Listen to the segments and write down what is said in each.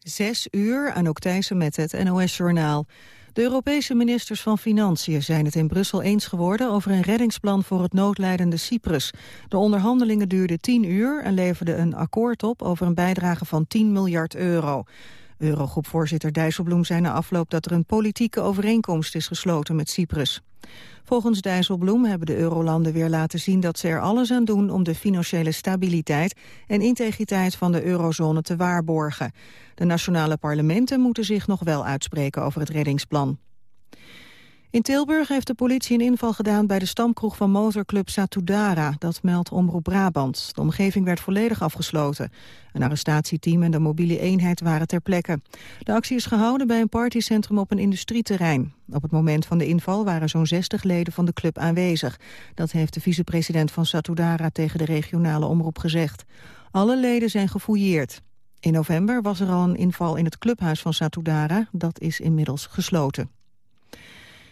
Zes uur, Anouk Thijssen met het NOS-journaal. De Europese ministers van Financiën zijn het in Brussel eens geworden over een reddingsplan voor het noodlijdende Cyprus. De onderhandelingen duurden tien uur en leverden een akkoord op over een bijdrage van 10 miljard euro. Eurogroepvoorzitter Dijsselbloem zei na afloop dat er een politieke overeenkomst is gesloten met Cyprus. Volgens Dijsselbloem hebben de eurolanden weer laten zien dat ze er alles aan doen om de financiële stabiliteit en integriteit van de eurozone te waarborgen. De nationale parlementen moeten zich nog wel uitspreken over het reddingsplan. In Tilburg heeft de politie een inval gedaan bij de stamkroeg van motorclub Satudara. Dat meldt Omroep Brabant. De omgeving werd volledig afgesloten. Een arrestatieteam en de mobiele eenheid waren ter plekke. De actie is gehouden bij een partycentrum op een industrieterrein. Op het moment van de inval waren zo'n 60 leden van de club aanwezig. Dat heeft de vicepresident van Satudara tegen de regionale omroep gezegd. Alle leden zijn gefouilleerd. In november was er al een inval in het clubhuis van Satudara. Dat is inmiddels gesloten.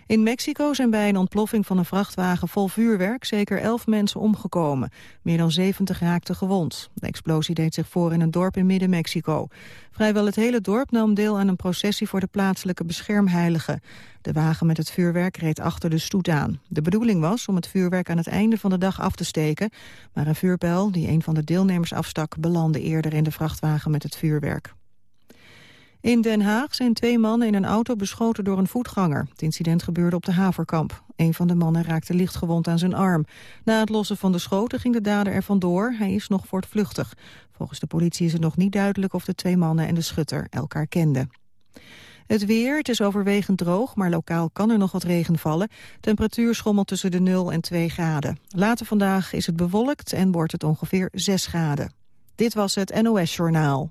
In Mexico zijn bij een ontploffing van een vrachtwagen vol vuurwerk zeker elf mensen omgekomen. Meer dan 70 raakten gewond. De explosie deed zich voor in een dorp in Midden-Mexico. Vrijwel het hele dorp nam deel aan een processie voor de plaatselijke beschermheiligen. De wagen met het vuurwerk reed achter de stoet aan. De bedoeling was om het vuurwerk aan het einde van de dag af te steken, maar een vuurpijl die een van de deelnemers afstak belandde eerder in de vrachtwagen met het vuurwerk. In Den Haag zijn twee mannen in een auto beschoten door een voetganger. Het incident gebeurde op de Haverkamp. Een van de mannen raakte lichtgewond aan zijn arm. Na het lossen van de schoten ging de dader er vandoor. Hij is nog voortvluchtig. Volgens de politie is het nog niet duidelijk of de twee mannen en de schutter elkaar kenden. Het weer, het is overwegend droog, maar lokaal kan er nog wat regen vallen. Temperatuur schommelt tussen de 0 en 2 graden. Later vandaag is het bewolkt en wordt het ongeveer 6 graden. Dit was het NOS Journaal.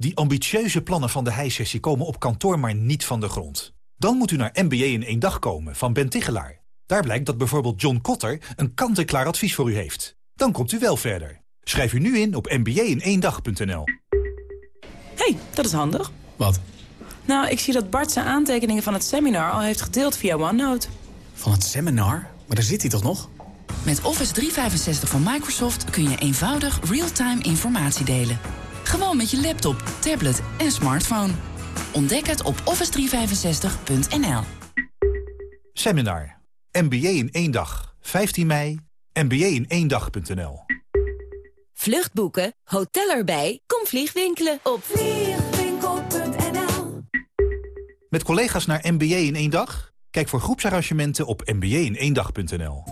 Die ambitieuze plannen van de heissessie komen op kantoor maar niet van de grond. Dan moet u naar MBA in één dag komen van Ben Tichelaar. Daar blijkt dat bijvoorbeeld John Kotter een kant-en-klaar advies voor u heeft. Dan komt u wel verder. Schrijf u nu in op mba-in-één-dag.nl. hey, dat is handig. Wat? Nou, ik zie dat Bart zijn aantekeningen van het seminar al heeft gedeeld via OneNote. Van het seminar? Maar daar zit hij toch nog? Met Office 365 van Microsoft kun je eenvoudig real-time informatie delen. Gewoon met je laptop, tablet en smartphone. Ontdek het op office365.nl. Seminar. MBA in één dag. 15 mei. MBA in één dag.nl. Vluchtboeken, hotel erbij, kom vliegwinkelen op vliegwinkel.nl. Met collega's naar MBA in één dag? Kijk voor groepsarrangementen op mba in één dag.nl.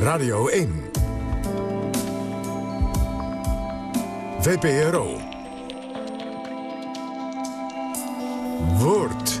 Radio 1. VPRO. Woord.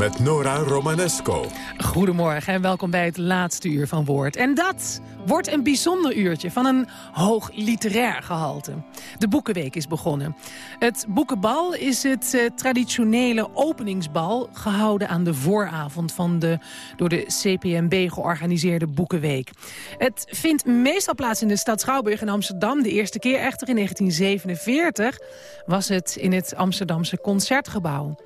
Met Nora Romanesco. Goedemorgen en welkom bij het laatste uur van Woord. En dat wordt een bijzonder uurtje van een hoog literair gehalte. De Boekenweek is begonnen. Het Boekenbal is het uh, traditionele openingsbal... gehouden aan de vooravond van de door de CPMB georganiseerde Boekenweek. Het vindt meestal plaats in de stad Schouwburg in Amsterdam. De eerste keer echter in 1947 was het in het Amsterdamse Concertgebouw.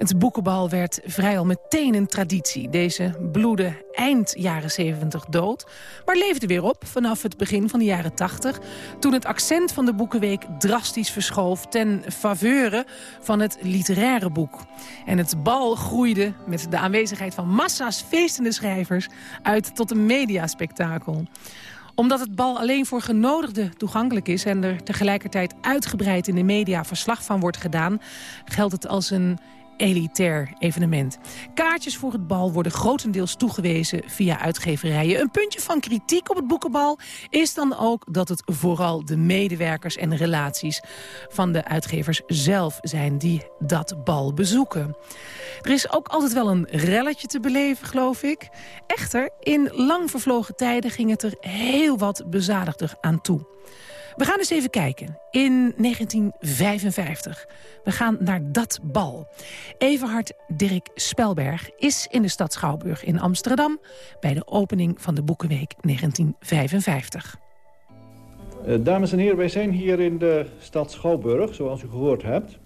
Het boekenbal werd vrijwel meteen een traditie. Deze bloedde eind jaren 70 dood, maar leefde weer op vanaf het begin van de jaren 80... toen het accent van de Boekenweek drastisch verschoof... ten faveure van het literaire boek. En het bal groeide met de aanwezigheid van massa's feestende schrijvers... uit tot een mediaspectakel omdat het bal alleen voor genodigden toegankelijk is... en er tegelijkertijd uitgebreid in de media verslag van wordt gedaan... geldt het als een elitair evenement. Kaartjes voor het bal worden grotendeels toegewezen via uitgeverijen. Een puntje van kritiek op het boekenbal is dan ook dat het vooral de medewerkers en relaties van de uitgevers zelf zijn die dat bal bezoeken. Er is ook altijd wel een relletje te beleven, geloof ik. Echter, in lang vervlogen tijden ging het er heel wat bezadigder aan toe. We gaan eens even kijken. In 1955. We gaan naar dat bal. Everhard Dirk Spelberg is in de stad Schouwburg in Amsterdam... bij de opening van de Boekenweek 1955. Uh, dames en heren, wij zijn hier in de stad Schouwburg, zoals u gehoord hebt.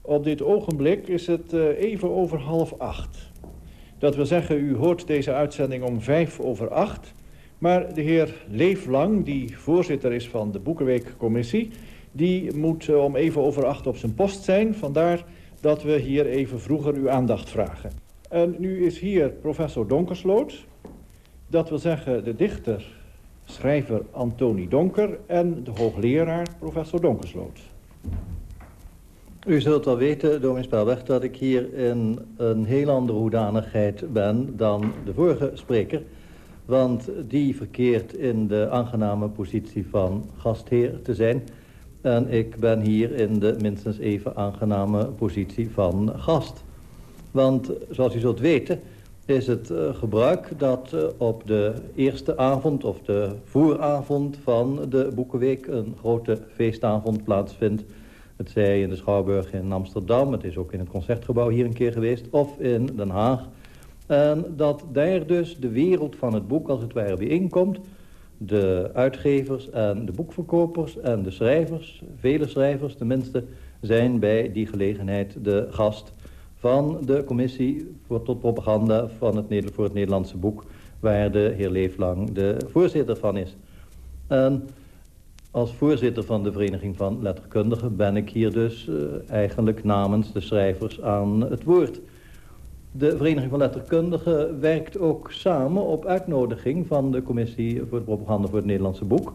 Op dit ogenblik is het uh, even over half acht. Dat wil zeggen, u hoort deze uitzending om vijf over acht... Maar de heer Leeflang, die voorzitter is van de Boekenweekcommissie... die moet eh, om even over acht op zijn post zijn. Vandaar dat we hier even vroeger uw aandacht vragen. En nu is hier professor Donkersloot. Dat wil zeggen de dichter, schrijver Antoni Donker... en de hoogleraar professor Donkersloot. U zult wel weten, dominee Spelweg, dat ik hier in een heel andere hoedanigheid ben dan de vorige spreker... Want die verkeert in de aangename positie van gastheer te zijn. En ik ben hier in de minstens even aangename positie van gast. Want zoals u zult weten is het uh, gebruik dat uh, op de eerste avond of de vooravond van de Boekenweek een grote feestavond plaatsvindt. Het zij in de Schouwburg in Amsterdam, het is ook in het Concertgebouw hier een keer geweest, of in Den Haag en dat daar dus de wereld van het boek als het ware bijeenkomt. De uitgevers en de boekverkopers en de schrijvers, vele schrijvers tenminste, zijn bij die gelegenheid de gast van de commissie voor, tot propaganda van het, voor het Nederlandse boek, waar de heer Leeflang de voorzitter van is. En als voorzitter van de Vereniging van Letterkundigen ben ik hier dus uh, eigenlijk namens de schrijvers aan het woord. De Vereniging van Letterkundigen werkt ook samen op uitnodiging van de Commissie voor de Propaganda voor het Nederlandse Boek.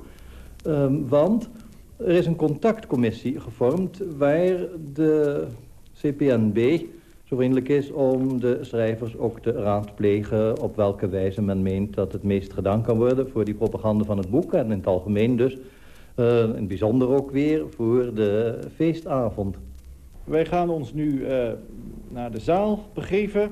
Um, want er is een contactcommissie gevormd waar de CPNB zo vriendelijk is om de schrijvers ook te raadplegen op welke wijze men meent dat het meest gedaan kan worden voor die propaganda van het boek. En in het algemeen dus, uh, in het bijzonder ook weer voor de feestavond. Wij gaan ons nu uh, naar de zaal begeven.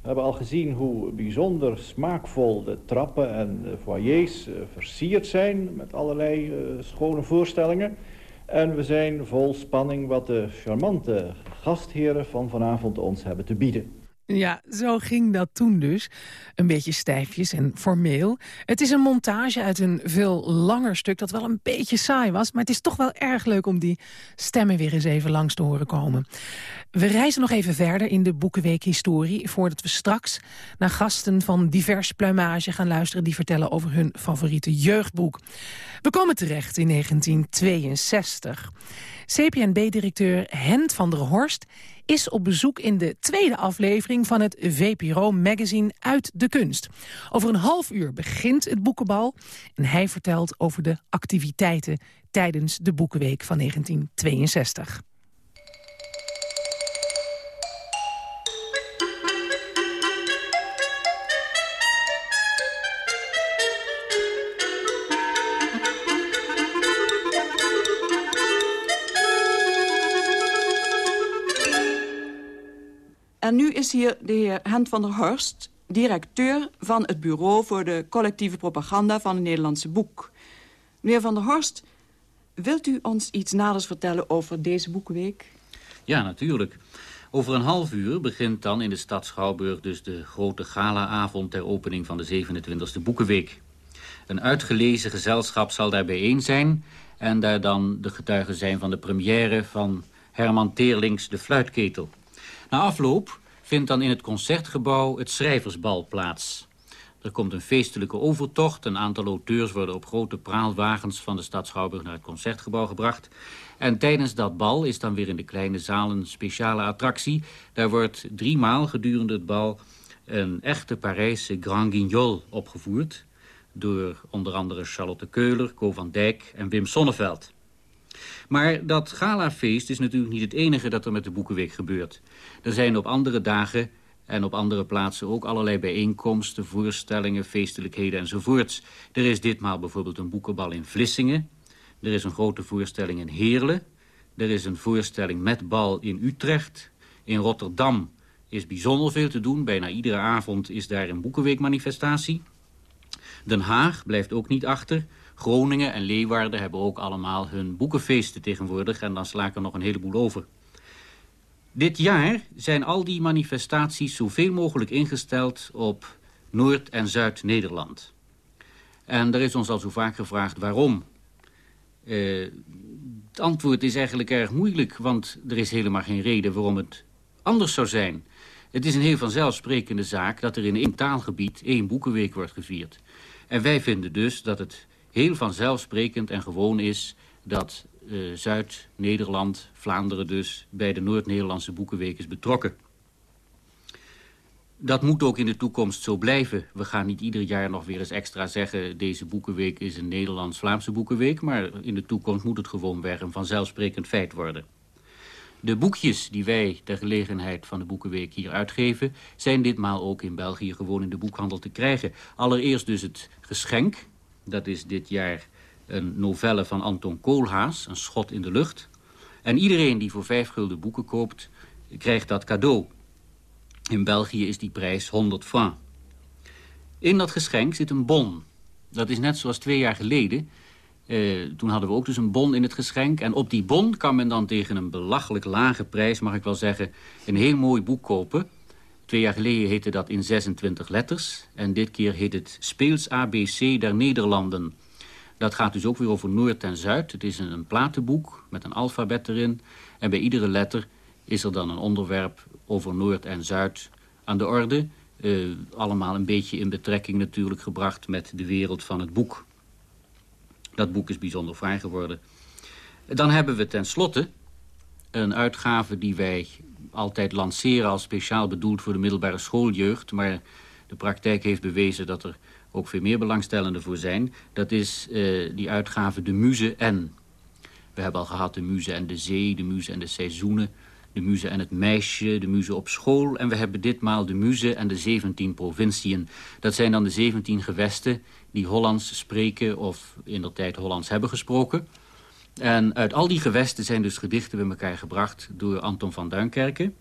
We hebben al gezien hoe bijzonder smaakvol de trappen en de foyers uh, versierd zijn... met allerlei uh, schone voorstellingen. En we zijn vol spanning wat de charmante gastheren van vanavond ons hebben te bieden. Ja, zo ging dat toen dus. Een beetje stijfjes en formeel. Het is een montage uit een veel langer stuk dat wel een beetje saai was... maar het is toch wel erg leuk om die stemmen weer eens even langs te horen komen. We reizen nog even verder in de Boekenweek historie... voordat we straks naar gasten van divers pluimage gaan luisteren... die vertellen over hun favoriete jeugdboek. We komen terecht in 1962. CPNB-directeur Hent van der Horst is op bezoek in de tweede aflevering van het VPRO-magazine Uit de Kunst. Over een half uur begint het boekenbal en hij vertelt over de activiteiten tijdens de Boekenweek van 1962. En nu is hier de heer Hent van der Horst, directeur van het Bureau voor de Collectieve Propaganda van het Nederlandse Boek. Meneer van der Horst, wilt u ons iets naders vertellen over deze boekenweek? Ja, natuurlijk. Over een half uur begint dan in de stad Schouwburg dus de grote galaavond ter opening van de 27e Boekenweek. Een uitgelezen gezelschap zal daar bijeen zijn en daar dan de getuigen zijn van de première van Herman Teerlings De Fluitketel. Na afloop vindt dan in het Concertgebouw het Schrijversbal plaats. Er komt een feestelijke overtocht. Een aantal auteurs worden op grote praalwagens van de stad Schouwburg naar het Concertgebouw gebracht. En tijdens dat bal is dan weer in de kleine zaal een speciale attractie. Daar wordt driemaal gedurende het bal een echte Parijse Grand Guignol opgevoerd. Door onder andere Charlotte Keuler, Co van Dijk en Wim Sonneveld. Maar dat galafeest is natuurlijk niet het enige dat er met de Boekenweek gebeurt. Er zijn op andere dagen en op andere plaatsen ook allerlei bijeenkomsten, voorstellingen, feestelijkheden enzovoorts. Er is ditmaal bijvoorbeeld een boekenbal in Vlissingen. Er is een grote voorstelling in Heerlen. Er is een voorstelling met bal in Utrecht. In Rotterdam is bijzonder veel te doen. Bijna iedere avond is daar een boekenweekmanifestatie. Den Haag blijft ook niet achter. Groningen en Leeuwarden hebben ook allemaal hun boekenfeesten tegenwoordig... en dan sla er nog een heleboel over. Dit jaar zijn al die manifestaties zoveel mogelijk ingesteld op Noord- en Zuid-Nederland. En er is ons al zo vaak gevraagd waarom. Uh, het antwoord is eigenlijk erg moeilijk, want er is helemaal geen reden waarom het anders zou zijn. Het is een heel vanzelfsprekende zaak dat er in één taalgebied één boekenweek wordt gevierd. En wij vinden dus dat het heel vanzelfsprekend en gewoon is dat uh, Zuid-Nederland, Vlaanderen dus, bij de Noord-Nederlandse Boekenweek is betrokken. Dat moet ook in de toekomst zo blijven. We gaan niet ieder jaar nog weer eens extra zeggen... deze boekenweek is een Nederlands-Vlaamse boekenweek... maar in de toekomst moet het gewoon weer een vanzelfsprekend feit worden. De boekjes die wij ter gelegenheid van de Boekenweek hier uitgeven... zijn ditmaal ook in België gewoon in de boekhandel te krijgen. Allereerst dus het geschenk. Dat is dit jaar een novelle van Anton Koolhaas, Een schot in de lucht. En iedereen die voor vijf gulden boeken koopt, krijgt dat cadeau. In België is die prijs 100 francs. In dat geschenk zit een bon. Dat is net zoals twee jaar geleden. Eh, toen hadden we ook dus een bon in het geschenk. En op die bon kan men dan tegen een belachelijk lage prijs, mag ik wel zeggen, een heel mooi boek kopen. Twee jaar geleden heette dat in 26 letters. En dit keer heet het Speels ABC der Nederlanden. Dat gaat dus ook weer over Noord en Zuid. Het is een, platenboek met een alfabet erin. En bij iedere letter is er dan een onderwerp over Noord en Zuid aan de orde. Uh, allemaal een beetje in betrekking natuurlijk gebracht met de wereld van het boek. Dat boek is bijzonder fraai geworden. Dan hebben we tenslotte een uitgave die wij altijd lanceren als speciaal bedoeld voor de middelbare schooljeugd. Maar de praktijk heeft bewezen dat er ook veel meer belangstellenden voor zijn. Dat is uh, die uitgave De Muze en. We hebben al gehad de Muze en de Zee, de Muze en de Seizoenen... de Muze en het Meisje, de Muze op school... en we hebben ditmaal de Muze en de 17 provinciën. Dat zijn dan de 17 gewesten die Hollands spreken... of in de tijd Hollands hebben gesproken... En uit al die gewesten zijn dus gedichten bij elkaar gebracht door Anton van Duinkerken.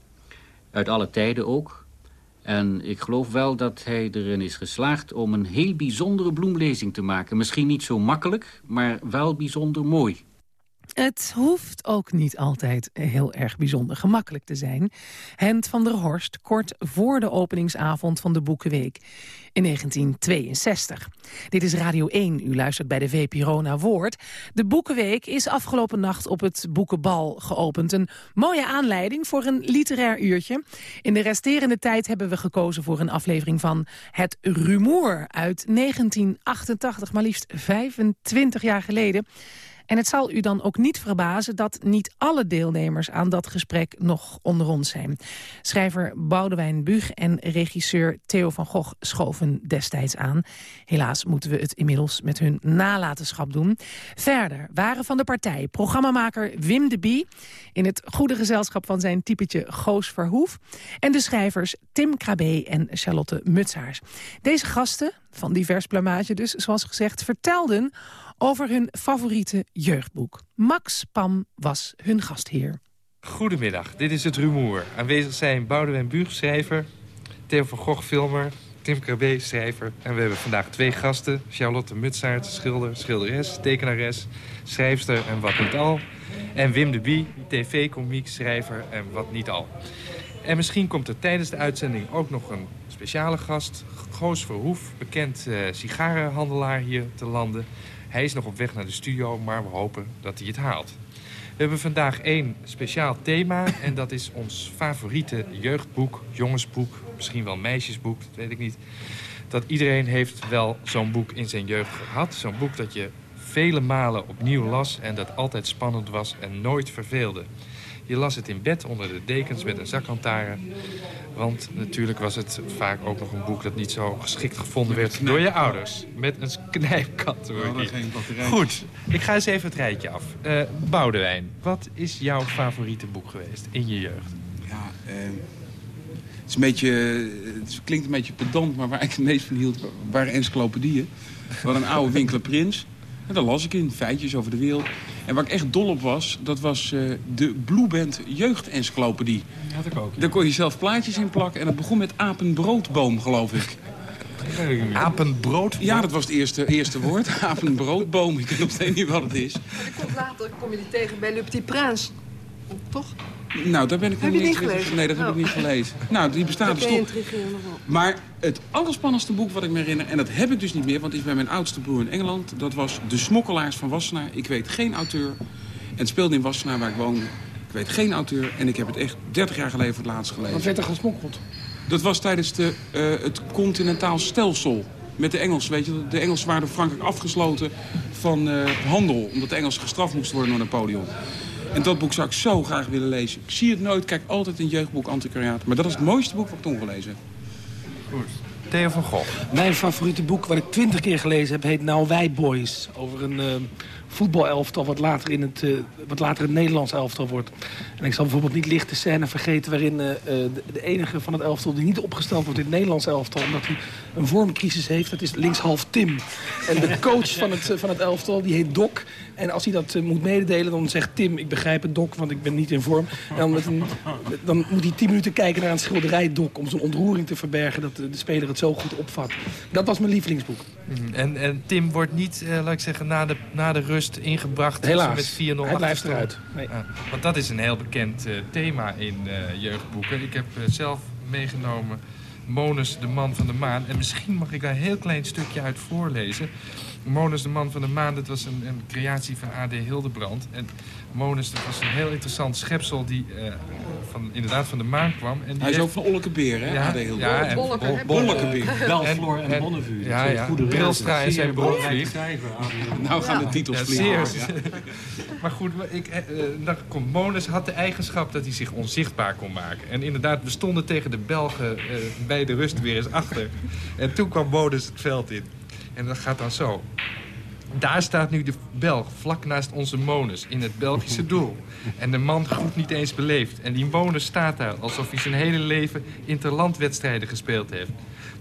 Uit alle tijden ook. En ik geloof wel dat hij erin is geslaagd om een heel bijzondere bloemlezing te maken. Misschien niet zo makkelijk, maar wel bijzonder mooi. Het hoeft ook niet altijd heel erg bijzonder gemakkelijk te zijn. Hent van der Horst kort voor de openingsavond van de Boekenweek in 1962. Dit is Radio 1, u luistert bij de VPRO naar Woord. De Boekenweek is afgelopen nacht op het Boekenbal geopend. Een mooie aanleiding voor een literair uurtje. In de resterende tijd hebben we gekozen voor een aflevering van Het Rumoer uit 1988, maar liefst 25 jaar geleden. En het zal u dan ook niet verbazen dat niet alle deelnemers aan dat gesprek nog onder ons zijn. Schrijver Boudewijn Bug en regisseur Theo van Gogh schoven destijds aan. Helaas moeten we het inmiddels met hun nalatenschap doen. Verder waren van de partij programmamaker Wim de Bie... in het goede gezelschap van zijn typetje Goos Verhoef... en de schrijvers Tim Krabbe en Charlotte Mutsaars. Deze gasten, van divers plumage dus, zoals gezegd, vertelden over hun favoriete jeugdboek. Max Pam was hun gastheer. Goedemiddag, dit is het Rumoer. Aanwezig zijn Boudewijn Buug, schrijver, Theo van Gogh, filmer, Tim Krabbe, schrijver. En we hebben vandaag twee gasten. Charlotte Mutsaert, schilder, schilderes, tekenares, schrijfster en wat niet al. En Wim de Bie, tv-komiek, schrijver en wat niet al. En misschien komt er tijdens de uitzending ook nog een speciale gast. Goos Verhoef, bekend uh, sigarenhandelaar hier te landen. Hij is nog op weg naar de studio, maar we hopen dat hij het haalt. We hebben vandaag één speciaal thema en dat is ons favoriete jeugdboek, jongensboek, misschien wel meisjesboek, dat weet ik niet. Dat iedereen heeft wel zo'n boek in zijn jeugd gehad. Zo'n boek dat je vele malen opnieuw las en dat altijd spannend was en nooit verveelde. Je las het in bed onder de dekens met een zakantaren. Want natuurlijk was het vaak ook nog een boek dat niet zo geschikt gevonden werd door je ouders. Met een knijpkat. hoor Goed, ik ga eens even het rijtje af. Uh, Boudewijn, wat is jouw favoriete boek geweest in je jeugd? Ja, uh, het, is een beetje, het klinkt een beetje pedant, maar waar ik het meest van hield waren encyclopedieën. Waar een oude winkelen prins. En daar las ik in, feitjes over de wereld. En waar ik echt dol op was, dat was uh, de Blueband jeugdencyclopedie. Die had ik ook. Daar kon je zelf plaatjes in plakken. En dat begon met apenbroodboom, geloof ik. Apenbroodboom? Ja, dat was het eerste, eerste woord. Apenbroodboom. Ik weet nog steeds niet wat het is. Maar komt later kom je die tegen bij Le Petit Prince. Toch? Nou, daar ben ik heb je niet gelezen? Nee, dat heb ik niet Oh. gelezen. Nou, die bestaat dus toch. Maar het allerspannendste boek wat ik me herinner... en dat heb ik dus niet meer, want het is bij mijn oudste broer in Engeland... dat was De Smokkelaars van Wassenaar. Ik weet geen auteur. En het speelde in Wassenaar, waar ik woonde. Ik weet geen auteur. En ik heb het echt 30 jaar geleden voor het laatst gelezen. Wat werd er gesmokkeld? Dat was tijdens de, eh, het continentaal stelsel. Met de Engelsen, weet je. De Engelsen waren door Frankrijk afgesloten van eh, handel. Omdat de Engelsen gestraft moesten worden door Napoleon. En dat boek zou ik zo graag willen lezen. Ik zie het nooit, kijk altijd in jeugdboek Antiquariaat. Maar dat is het mooiste boek wat ik toen gelezen heb. Goed. Theo van Gogh. Mijn favoriete boek, wat ik twintig keer gelezen heb, heet Nou Wij Boys. Over een eh, voetbalelftal wat later, in het, eh, wat later het Nederlands elftal wordt. En ik zal bijvoorbeeld niet licht de scène vergeten... waarin eh, eh, de, enige van het elftal die niet opgesteld wordt in het Nederlands elftal... omdat hij een vormcrisis heeft, dat is linkshalf Tim. En de coach van het, van het elftal, die heet Doc. En als hij dat moet mededelen, dan zegt Tim... ik begrijp het, Doc, want ik ben niet in vorm. En dan, dan moet hij tien minuten kijken naar een schilderij, Doc... om zijn ontroering te verbergen dat de, speler het zo goed opvat. Dat was mijn lievelingsboek. Mhm. En, en Tim wordt niet, laat ik zeggen, na de, na de rust ingebracht. Helaas. Met 4-0 Hij blijft achterstand. eruit. Nee. Ja, want dat is een heel bekend eh, thema in eh, jeugdboeken. Ik heb eh, zelf meegenomen Monus, de man van de maan. En misschien mag ik daar een heel klein stukje uit voorlezen. Monus, de man van de maan, dat was een, een creatie van A.D. Hildebrand. En Monus, dat was een heel interessant schepsel die eh, van, inderdaad van de maan kwam. En die Hij is heeft- ook van Ollekebeer, hè, A.D. Hildebrand. Ja, en Bolleke, Bol- hè? Bolleke. Bolleke. Belflor en Bonnevue, dat Ja, ja. goede Brilstra en zijn. Nou gaan de titels Ja, vliegen. zeer. Ja. Maar goed, maar ik, eh, eh, dan komt Monus had de eigenschap dat hij zich onzichtbaar kon maken. En inderdaad, we stonden tegen de Belgen eh, bij de rust weer eens achter. En toen kwam Monus het veld in. En dat gaat dan zo. Daar staat nu de Belg, vlak naast onze Monus, in het Belgische doel. En de man groet niet eens beleefd. En die Monus staat daar alsof hij zijn hele leven interlandwedstrijden gespeeld heeft.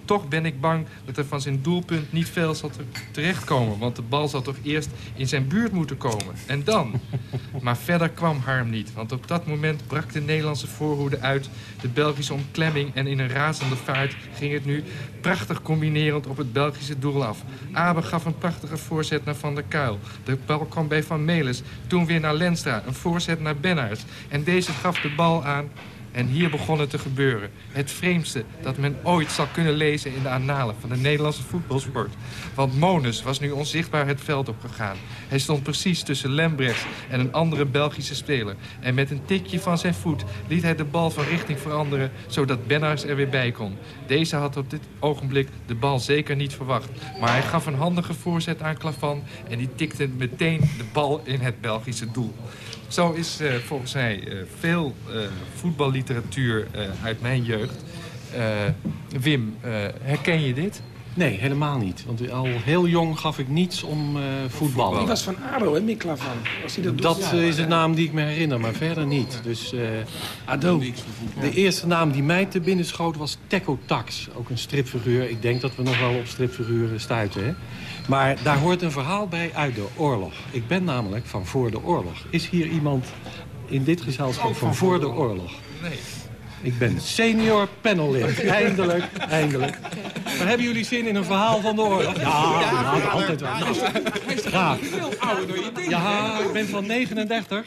Toch ben ik bang dat er van zijn doelpunt niet veel zal te- terechtkomen. Want de bal zal toch eerst in zijn buurt moeten komen. En dan? Maar verder kwam Harm niet. Want op dat moment brak de Nederlandse voorhoede uit. De Belgische omklemming. En in een razende vaart ging het nu prachtig combinerend op het Belgische doel af. Abe gaf een prachtige voorzet naar Van der Kuil. De bal kwam bij Van Melis. Toen weer naar Lenstra. Een voorzet naar Bennaerts. En deze gaf de bal aan en hier begon het te gebeuren. Het vreemdste dat men ooit zal kunnen lezen in de annalen van de Nederlandse voetbalsport. Want Monus was nu onzichtbaar het veld opgegaan. Hij stond precies tussen Lembrechts en een andere Belgische speler. En met een tikje van zijn voet liet hij de bal van richting veranderen... zodat Bennars er weer bij kon. Deze had op dit ogenblik de bal zeker niet verwacht. Maar hij gaf een handige voorzet aan Klavan... en die tikte meteen de bal in het Belgische doel. Zo is eh, volgens mij eh, veel eh, voetballiteratuur eh, uit mijn jeugd. Eh, Wim, eh, herken je dit? Nee, helemaal niet. Want al heel jong gaf ik niets om eh voetbal. Die was van ADO, hè, Mikla van. Als hij dat, Dat doet, ja. is de naam die ik me herinner, maar verder niet. Dus eh, ADO. de eerste naam die mij te binnen schoot was Tekko Tax. Ook een stripfiguur. Ik denk dat we nog wel op stripfiguren stuiten. Hè? Maar daar hoort een verhaal bij uit de oorlog. Ik ben namelijk van voor de oorlog. Is hier iemand in dit gezelschap van voor de oorlog? Nee. Ik ben senior panellid. Eindelijk, eindelijk. Maar hebben jullie zin in een verhaal van de oorlog? Ja, ja, altijd wel. Nou, graag. Ja, ik ben van 39.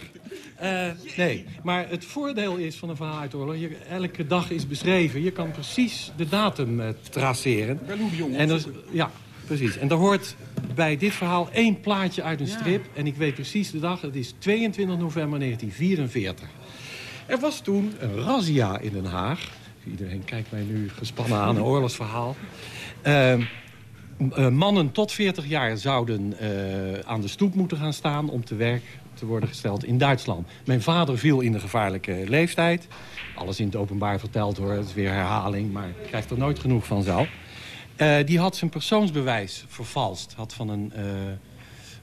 Eh, nee, maar het voordeel is van een verhaal uit de oorlog... Je, elke dag is beschreven. Je kan precies de datum eh, traceren. En is- ja, precies. En er hoort bij dit verhaal één plaatje uit een strip. En ik weet precies de dag. Het is 22 november 1944. Er was toen een razzia in Den Haag. Iedereen kijkt mij nu gespannen aan, een oorlogsverhaal. Ehm, eh, mannen tot 40 jaar zouden eh, aan de stoep moeten gaan staan... om te werk te worden gesteld in Duitsland. Mijn vader viel in de gevaarlijke leeftijd. Alles in het openbaar verteld hoor, het is weer herhaling... maar ik krijg er nooit genoeg van zelf. Uh, die had zijn persoonsbewijs vervalst. Had van een, uh,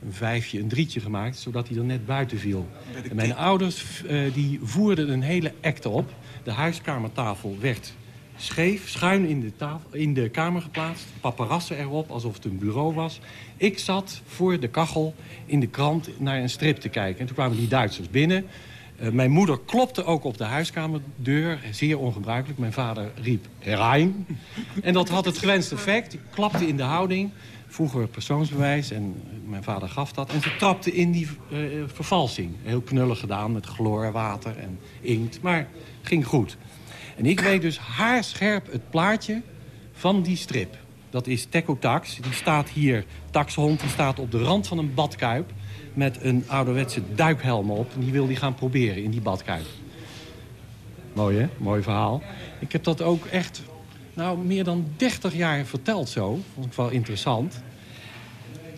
een vijfje een drietje gemaakt, zodat hij er net buiten viel. En mijn ouders uh, die voerden een hele act op. De huiskamertafel werd scheef, schuin in de, tafel, in de kamer geplaatst. Paparassen erop, alsof het een bureau was. Ik zat voor de kachel in de krant naar een strip te kijken. En toen kwamen die Duitsers binnen. Uh, mijn moeder klopte ook op de huiskamerdeur. Zeer ongebruikelijk. Mijn vader riep Rein. En dat had het gewenste effect. Ik klapte in de houding. Vroeger persoonsbewijs. En mijn vader gaf dat. En ze trapte in die uh, vervalsing. Heel knullig gedaan met chloor, water en inkt. Maar ging goed. En ik weet dus haarscherp het plaatje van die strip. Dat is Teco Tax. Die staat hier, taxhond, die staat op de rand van een badkuip... met een ouderwetse duikhelm op. En die wil die gaan proberen in die badkuip. Mooi, hè? Mooi verhaal. Ik heb dat ook echt nou, meer dan 30 jaar verteld zo. Vond ik wel interessant.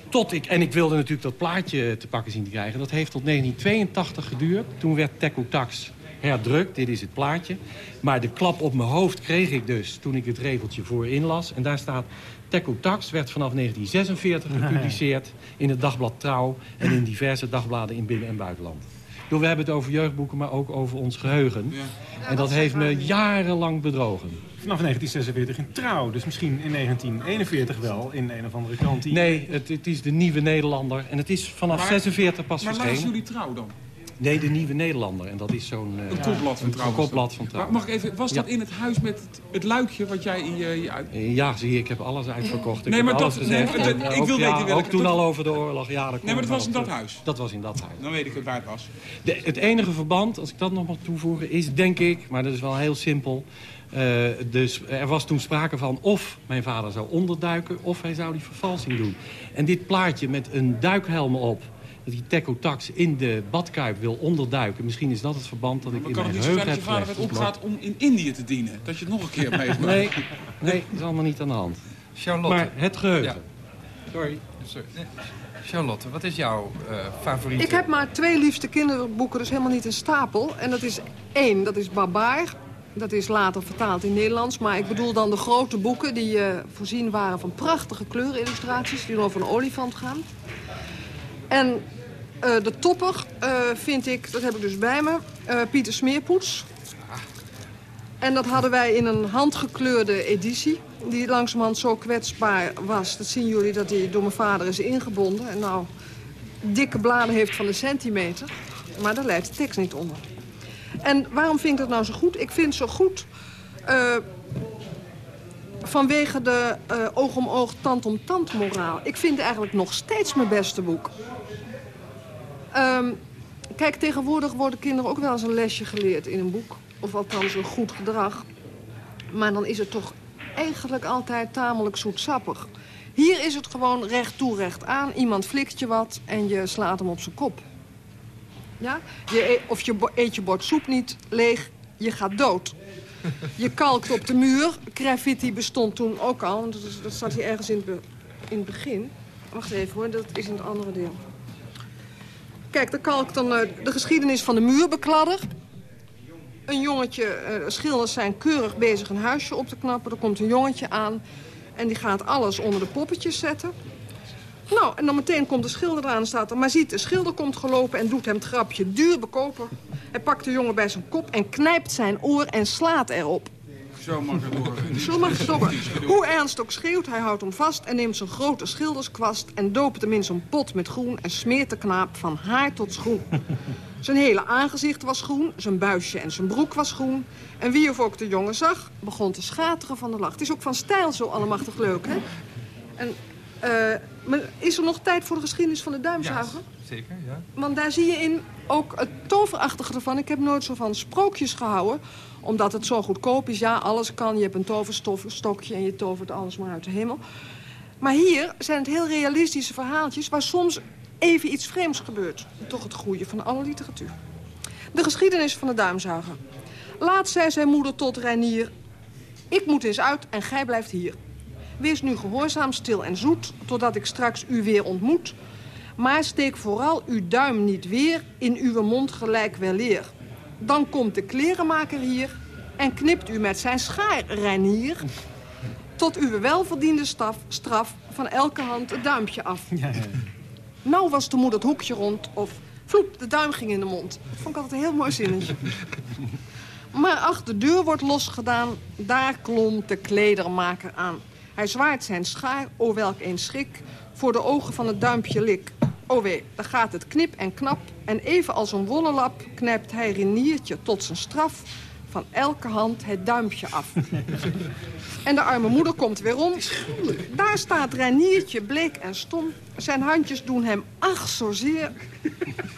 Tot ik, en ik wilde natuurlijk dat plaatje te pakken zien te krijgen. Dat heeft tot 1982 geduurd. Toen werd Teco Tax herdrukt. Dit is het plaatje. Maar de klap op mijn hoofd kreeg ik dus toen ik het regeltje voorin las. En daar staat... Teco Tax werd vanaf 1946 gepubliceerd in het dagblad Trouw... en in diverse dagbladen in binnen- en buitenland. Dus we hebben het over jeugdboeken, maar ook over ons geheugen. Ja. En dat heeft me jarenlang bedrogen. Vanaf 1946 in Trouw, dus misschien in 1941 wel in een of andere krant. Nee, het, het is de Nieuwe Nederlander en het is vanaf maar, 46 pas maar verschenen. Maar jullie Trouw dan? Nee, de Nieuwe Nederlander. En dat is zo'n... Uh, een kopblad van Trouw. Een kopblad van Trouw. Mag ik even, was dat ja. in het huis met het, het, luikje wat jij in je... je uit... Ja, zie je, ik heb alles uitverkocht. Ik nee, maar dat. Nee, dat, ik wil ja, weten. Ook toen al over de oorlog. Ja, nee, maar dat was in dat huis? Dat was in dat huis. Dan weet ik het waar het was. De, het enige verband, als ik dat nog mag toevoegen, is denk ik... maar dat is wel heel simpel... Uh, dus er was toen sprake van of mijn vader zou onderduiken... of hij zou die vervalsing doen. En dit plaatje met een duikhelm op dat die Teco Tax in de badkuip wil onderduiken. Misschien is dat het verband dat ik maar in kan mijn het geheugen niet zo dat je vader opgaat om in Indië te dienen? Dat je het nog een keer meemaakt? nee, nee, dat is allemaal niet aan de hand. Charlotte. Maar het geheugen. Ja. Sorry. Sorry. Nee. Charlotte, wat is jouw uh, favoriete? Ik heb maar twee liefste kinderboeken, dus helemaal niet een stapel. En dat is één, dat is Barbaar. Dat is later vertaald in Nederlands. Maar ik bedoel dan de grote boeken die uh, voorzien waren van prachtige kleurenillustraties... die over een olifant gaan. En uh, de topper uh, vind ik, dat heb ik dus bij me, uh, Pieter Smeerpoets. En dat hadden wij in een handgekleurde editie. Die langzamerhand zo kwetsbaar was. Dat zien jullie dat die door mijn vader is ingebonden. En nou, dikke bladen heeft van een centimeter. Maar daar leidt de tekst niet onder. En waarom vind ik dat nou zo goed? Ik vind zo goed... Vanwege de uh, oog om oog, tand om tand moraal. Ik vind eigenlijk nog steeds mijn beste boek. Um, kijk, tegenwoordig worden kinderen ook wel eens een lesje geleerd in een boek. Of althans een goed gedrag. Maar dan is het toch eigenlijk altijd tamelijk zoetsappig. Hier is het gewoon recht toe, recht aan. Iemand flikt je wat en je slaat hem op zijn kop. Ja? Je, of je eet je bord soep niet leeg, je gaat dood. Je kalkt op de muur. Graffiti bestond toen ook al. Dat, dat staat hier ergens in het, in het begin. Wacht even hoor, dat is in het andere deel. Kijk, dan kalkt dan uh, de geschiedenis van de muurbekladder. Een jongetje, uh, schilders zijn keurig bezig een huisje op te knappen. Er komt een jongetje aan en die gaat alles onder de poppetjes zetten. Nou, en dan meteen komt de schilder eraan en staat er... maar ziet, de schilder komt gelopen en doet hem het grapje duur bekopen. Hij pakt de jongen bij zijn kop en knijpt zijn oor en slaat erop. Zo mag het door. Hoe Ernst ook schreeuwt, hij houdt hem vast en neemt zijn grote schilderskwast... en doopt hem in zijn pot met groen en smeert de knaap van haar tot schoen. Zijn hele aangezicht was groen, zijn buisje en zijn broek was groen. En wie of ook de jongen zag, begon te schateren van de lach. Het is ook van stijl zo allemachtig leuk, hè? En, uh, maar is er nog tijd voor de geschiedenis van de duimzuiger? Ja, zeker, ja. Want daar zie je in ook het toverachtige ervan. Ik heb nooit zo van sprookjes gehouden omdat het zo goedkoop is. Ja, alles kan. Je hebt een toverstokje en je tovert alles maar uit de hemel. Maar hier zijn het heel realistische verhaaltjes... waar soms even iets vreemds gebeurt. Toch het goede van alle literatuur. De geschiedenis van de duimzuiger. Laat zei zijn moeder tot Reinier... Ik moet eens uit en gij blijft hier. Wees nu gehoorzaam, stil en zoet... totdat ik straks u weer ontmoet... Maar steek vooral uw duim niet weer in uw mond gelijk wel leer. Dan komt de klerenmaker hier en knipt u met zijn schaar, Reinier... tot uw welverdiende staf, straf van elke hand het duimpje af. Ja, ja. Nou was de moeder het hoekje rond of vloep, de duim ging in de mond. Dat vond ik altijd een heel mooi zinnetje. Maar ach, de deur wordt losgedaan, daar klom de kledermaker aan. Hij zwaait zijn schaar, o welk een schrik, voor de ogen van het duimpje lik. O wee, daar gaat het knip en knap, en even als een wollen lap knijpt hij Reniertje tot zijn straf van elke hand het duimpje af. En de arme moeder komt weer om. Daar staat Reniertje bleek en stom. Zijn handjes doen hem ach zozeer.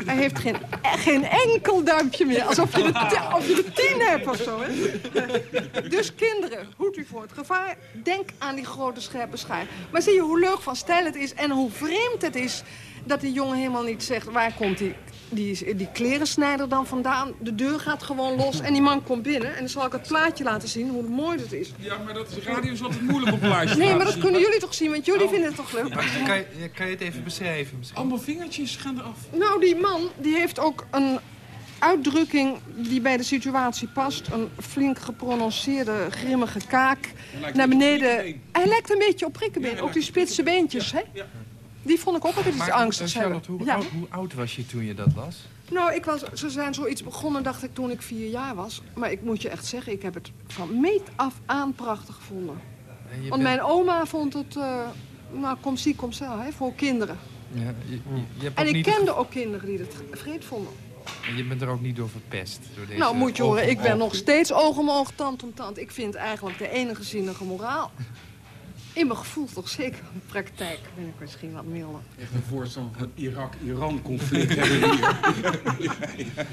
Hij heeft geen, geen enkel duimpje meer. Alsof je de, of je de tien hebt of zo. Hè? Dus kinderen, hoed u voor het gevaar. Denk aan die grote scherpe schaar. Maar zie je hoe leuk van stijl het is en hoe vreemd het is... dat die jongen helemaal niet zegt waar komt die, die, die klerensnijder dan vandaan. De deur gaat gewoon los en die man komt binnen. En dan zal ik het plaatje laten zien hoe mooi dat is. Ja, maar dat is radio is altijd moeilijk op plaatjes. Nee, maar dat kunnen jullie toch zien, want jullie vinden het toch leuk? Kan je, kan je het even beschrijven misschien? Allemaal vingertjes gaan eraf. Nou, die man die heeft ook een uitdrukking die bij de situatie past. Een flink geprononceerde, grimmige kaak. Naar beneden. Hij lijkt een beetje op prikkenbeen. Ja, ook die spitse beentjes, hè? Die vond ik ook altijd iets Maar, angstigs eh, Charlotte, hoe, Ja. oud, hoe oud was je toen je dat las? Nou, ik was, ze zijn zoiets begonnen, dacht ik, toen ik vier jaar was. Maar ik moet je echt zeggen, ik heb het van meet af aan prachtig gevonden. Want bent- mijn oma vond het, eh nou, kom zie, kom zo, hè, voor kinderen. Ja, je, je, je hebt En ik kende ook kinderen die het vreed vonden. En je bent er ook niet door verpest. Door deze nou, moet je horen, ik ben nog steeds oog om oog, tand om tand. Ik vind eigenlijk de enige zinnige moraal. In mijn gevoel toch zeker in de praktijk ben ik misschien wat milder. Echt een voorstel van het Irak-Iran-conflict hebben we hier.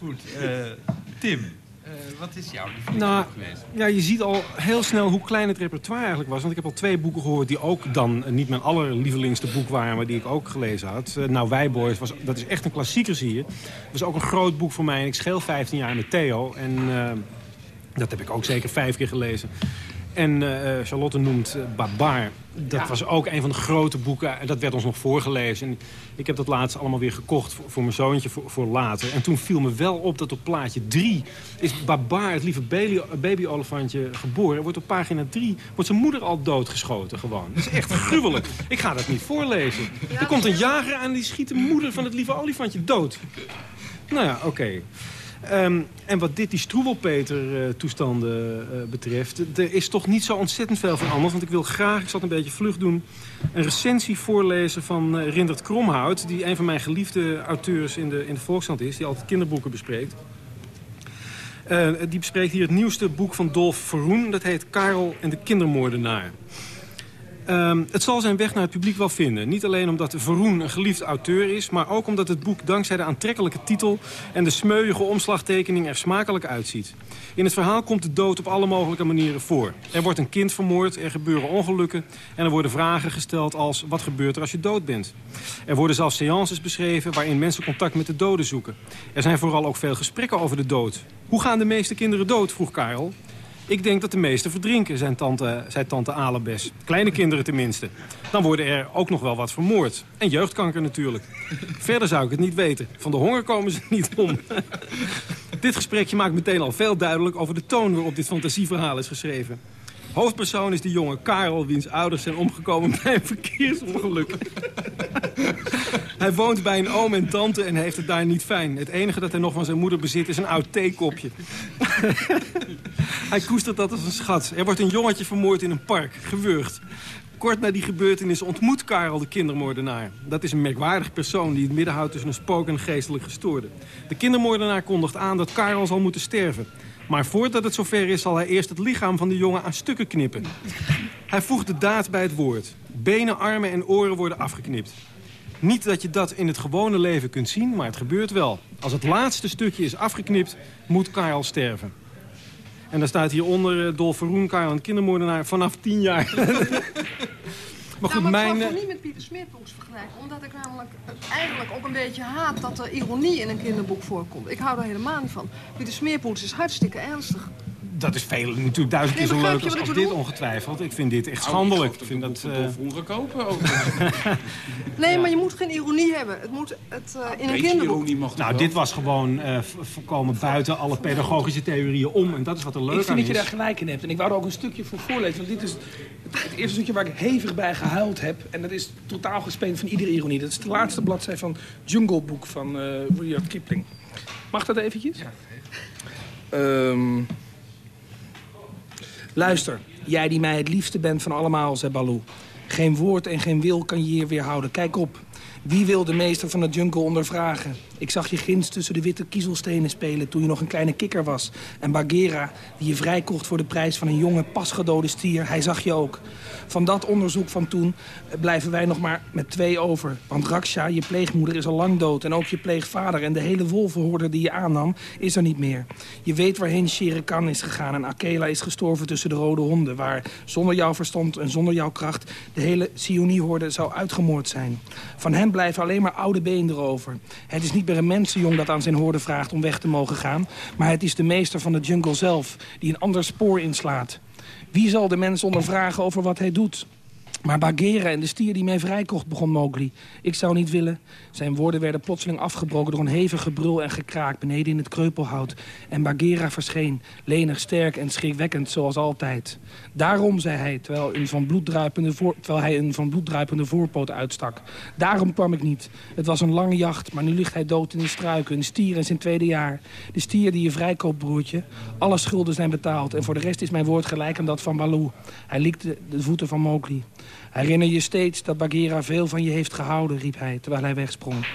Goed, eh, Tim, eh, wat is jouw Nou, lievelingsboek geweest? ja, je ziet al heel snel hoe klein het repertoire eigenlijk was. Want ik heb al twee boeken gehoord die ook dan niet mijn allerlievelingste boek waren... maar die ik ook gelezen had. Eh, nou, Wij Boys, was, dat is echt een klassieker, zie je. Dat was ook een groot boek voor mij. En ik scheel 15 jaar met Theo. En eh, dat heb ik ook zeker vijf keer gelezen. En eh, eh, Charlotte noemt eh, Babar. Dat Ja. was ook een van de grote boeken. En dat werd ons nog voorgelezen. En ik heb dat laatst allemaal weer gekocht voor, voor mijn zoontje voor, voor later. En toen viel me wel op dat op plaatje 3 is Babar, het lieve baby- baby-olifantje, geboren. Wordt op pagina 3 wordt zijn moeder al doodgeschoten gewoon. Dat is echt gruwelijk. Ik ga dat niet voorlezen. Er komt een jager aan die schiet de moeder van het lieve olifantje dood. Nou ja, oké. Ehm, en wat dit die Stroebelpeter-toestanden eh, betreft... er is toch niet zo ontzettend veel van anders. Want ik wil graag, ik zal het een beetje vlug doen... een recensie voorlezen van eh, Rindert Kromhout... die een van mijn geliefde auteurs in de, in de Volkskrant is... die altijd kinderboeken bespreekt. Eh, die bespreekt hier het nieuwste boek van Dolf Verroen. Dat heet Karel en de kindermoordenaar. Ehm, het zal zijn weg naar het publiek wel vinden. Niet alleen omdat Verroen een geliefd auteur is... maar ook omdat het boek dankzij de aantrekkelijke titel... en de smeuïge omslagtekening er smakelijk uitziet. In het verhaal komt de dood op alle mogelijke manieren voor. Er wordt een kind vermoord, er gebeuren ongelukken... en er worden vragen gesteld als wat gebeurt er als je dood bent. Er worden zelfs seances beschreven waarin mensen contact met de doden zoeken. Er zijn vooral ook veel gesprekken over de dood. Hoe gaan de meeste kinderen dood, vroeg Karel. Ik denk dat de meesten verdrinken, zei tante, zei tante Alebes. Kleine kinderen tenminste. Dan worden er ook nog wel wat vermoord. En jeugdkanker natuurlijk. Verder zou ik het niet weten. Van de honger komen ze niet om. dit gesprekje maakt meteen al veel duidelijk over de toon waarop dit fantasieverhaal is geschreven. Hoofdpersoon is de jonge Karel, wiens ouders zijn omgekomen bij een verkeersongeluk. Hij woont bij een oom en tante en heeft het daar niet fijn. Het enige dat hij nog van zijn moeder bezit is een oud theekopje. hij koestert dat als een schat. Er wordt een jongetje vermoord in een park, gewurgd. Kort na die gebeurtenis ontmoet Karel de kindermoordenaar. Dat is een merkwaardig persoon die het midden houdt tussen een spook en een geestelijk gestoorde. De kindermoordenaar kondigt aan dat Karel zal moeten sterven. Maar voordat het zover is, zal hij eerst het lichaam van de jongen aan stukken knippen. Hij voegt de daad bij het woord. Benen, armen en oren worden afgeknipt. Niet dat je dat in het gewone leven kunt zien, maar het gebeurt wel. Als het laatste stukje is afgeknipt, moet Karel sterven. En daar staat hieronder uh, Dolf Verroen, Karel en kindermoordenaar vanaf 10 jaar. maar goed, nou, maar mijn... ik eh, zou het niet met Pieter Smeerpoels vergelijken. Omdat ik namelijk eigenlijk ook een beetje haat dat er ironie in een kinderboek voorkomt. Ik hou er helemaal niet van. Pieter Smeerpoels is hartstikke ernstig. Dat is veel, natuurlijk duizend keer zo leuk als, dit ongetwijfeld. Ik vind dit echt Oh, schandelijk. ik Ik vind dat... dat eh, of ongekopen ook. Nee, maar je moet geen ironie hebben. Het moet het, eh, in een kinderboek... nou, dit was gewoon eh, v- volkomen buiten alle pedagogische theorieën om. En dat is wat er leuk Ik vind aan dat je is. daar gelijk in hebt. En ik wou er ook een stukje voor voorlezen. Want dit is het, het eerste stukje waar ik hevig bij gehuild heb. En dat is totaal gespeend van iedere ironie. Dat is de laatste bladzij van Jungle Book van eh Rudyard Kipling. Mag dat eventjes? Ja. Luister, jij die mij het liefste bent van allemaal, zei Baloo. Geen woord en geen wil kan je hier weerhouden. Kijk op. Wie wil de meester van de jungle ondervragen? Ik zag je ginds tussen de witte kiezelstenen spelen toen je nog een kleine kikker was. En Bagheera, die je vrijkocht voor de prijs van een jonge, pasgedode stier, hij zag je ook. Van dat onderzoek van toen eh, blijven wij nog maar met twee over. Want Raksha, je pleegmoeder, is al lang dood. En ook je pleegvader en de hele wolvenhoorder die je aannam, is er niet meer. Je weet waarheen Shere Khan is gegaan en Akela is gestorven tussen de rode honden... waar zonder jouw verstand en zonder jouw kracht de hele Sioni-horde zou uitgemoord zijn. Van hen blijven alleen maar oude beenderen over. Het is niet meer een mensenjong dat aan zijn hoorde vraagt om weg te mogen gaan... maar het is de meester van de jungle zelf die een ander spoor inslaat. Wie zal de mens ondervragen over wat hij doet? Maar Bagheera en de stier die mij vrijkocht, begon Mowgli. Ik zou niet willen. Zijn woorden werden plotseling afgebroken door een hevig gebrul en gekraak beneden in het kreupelhout. En Bagheera verscheen, lenig, sterk en schrikwekkend zoals altijd. Daarom, zei hij, terwijl, hij een van bloeddruipende voorpoot uitstak. Daarom kwam ik niet. Het was een lange jacht, maar nu ligt hij dood in de struiken. Een stier in zijn tweede jaar. De stier die je vrijkoopt, broertje. Alle schulden zijn betaald en voor de rest is mijn woord gelijk aan dat van Baloo. Hij likte de voeten van Mowgli. Herinner je steeds dat Bagheera veel van je heeft gehouden, riep hij, terwijl hij wegsprong.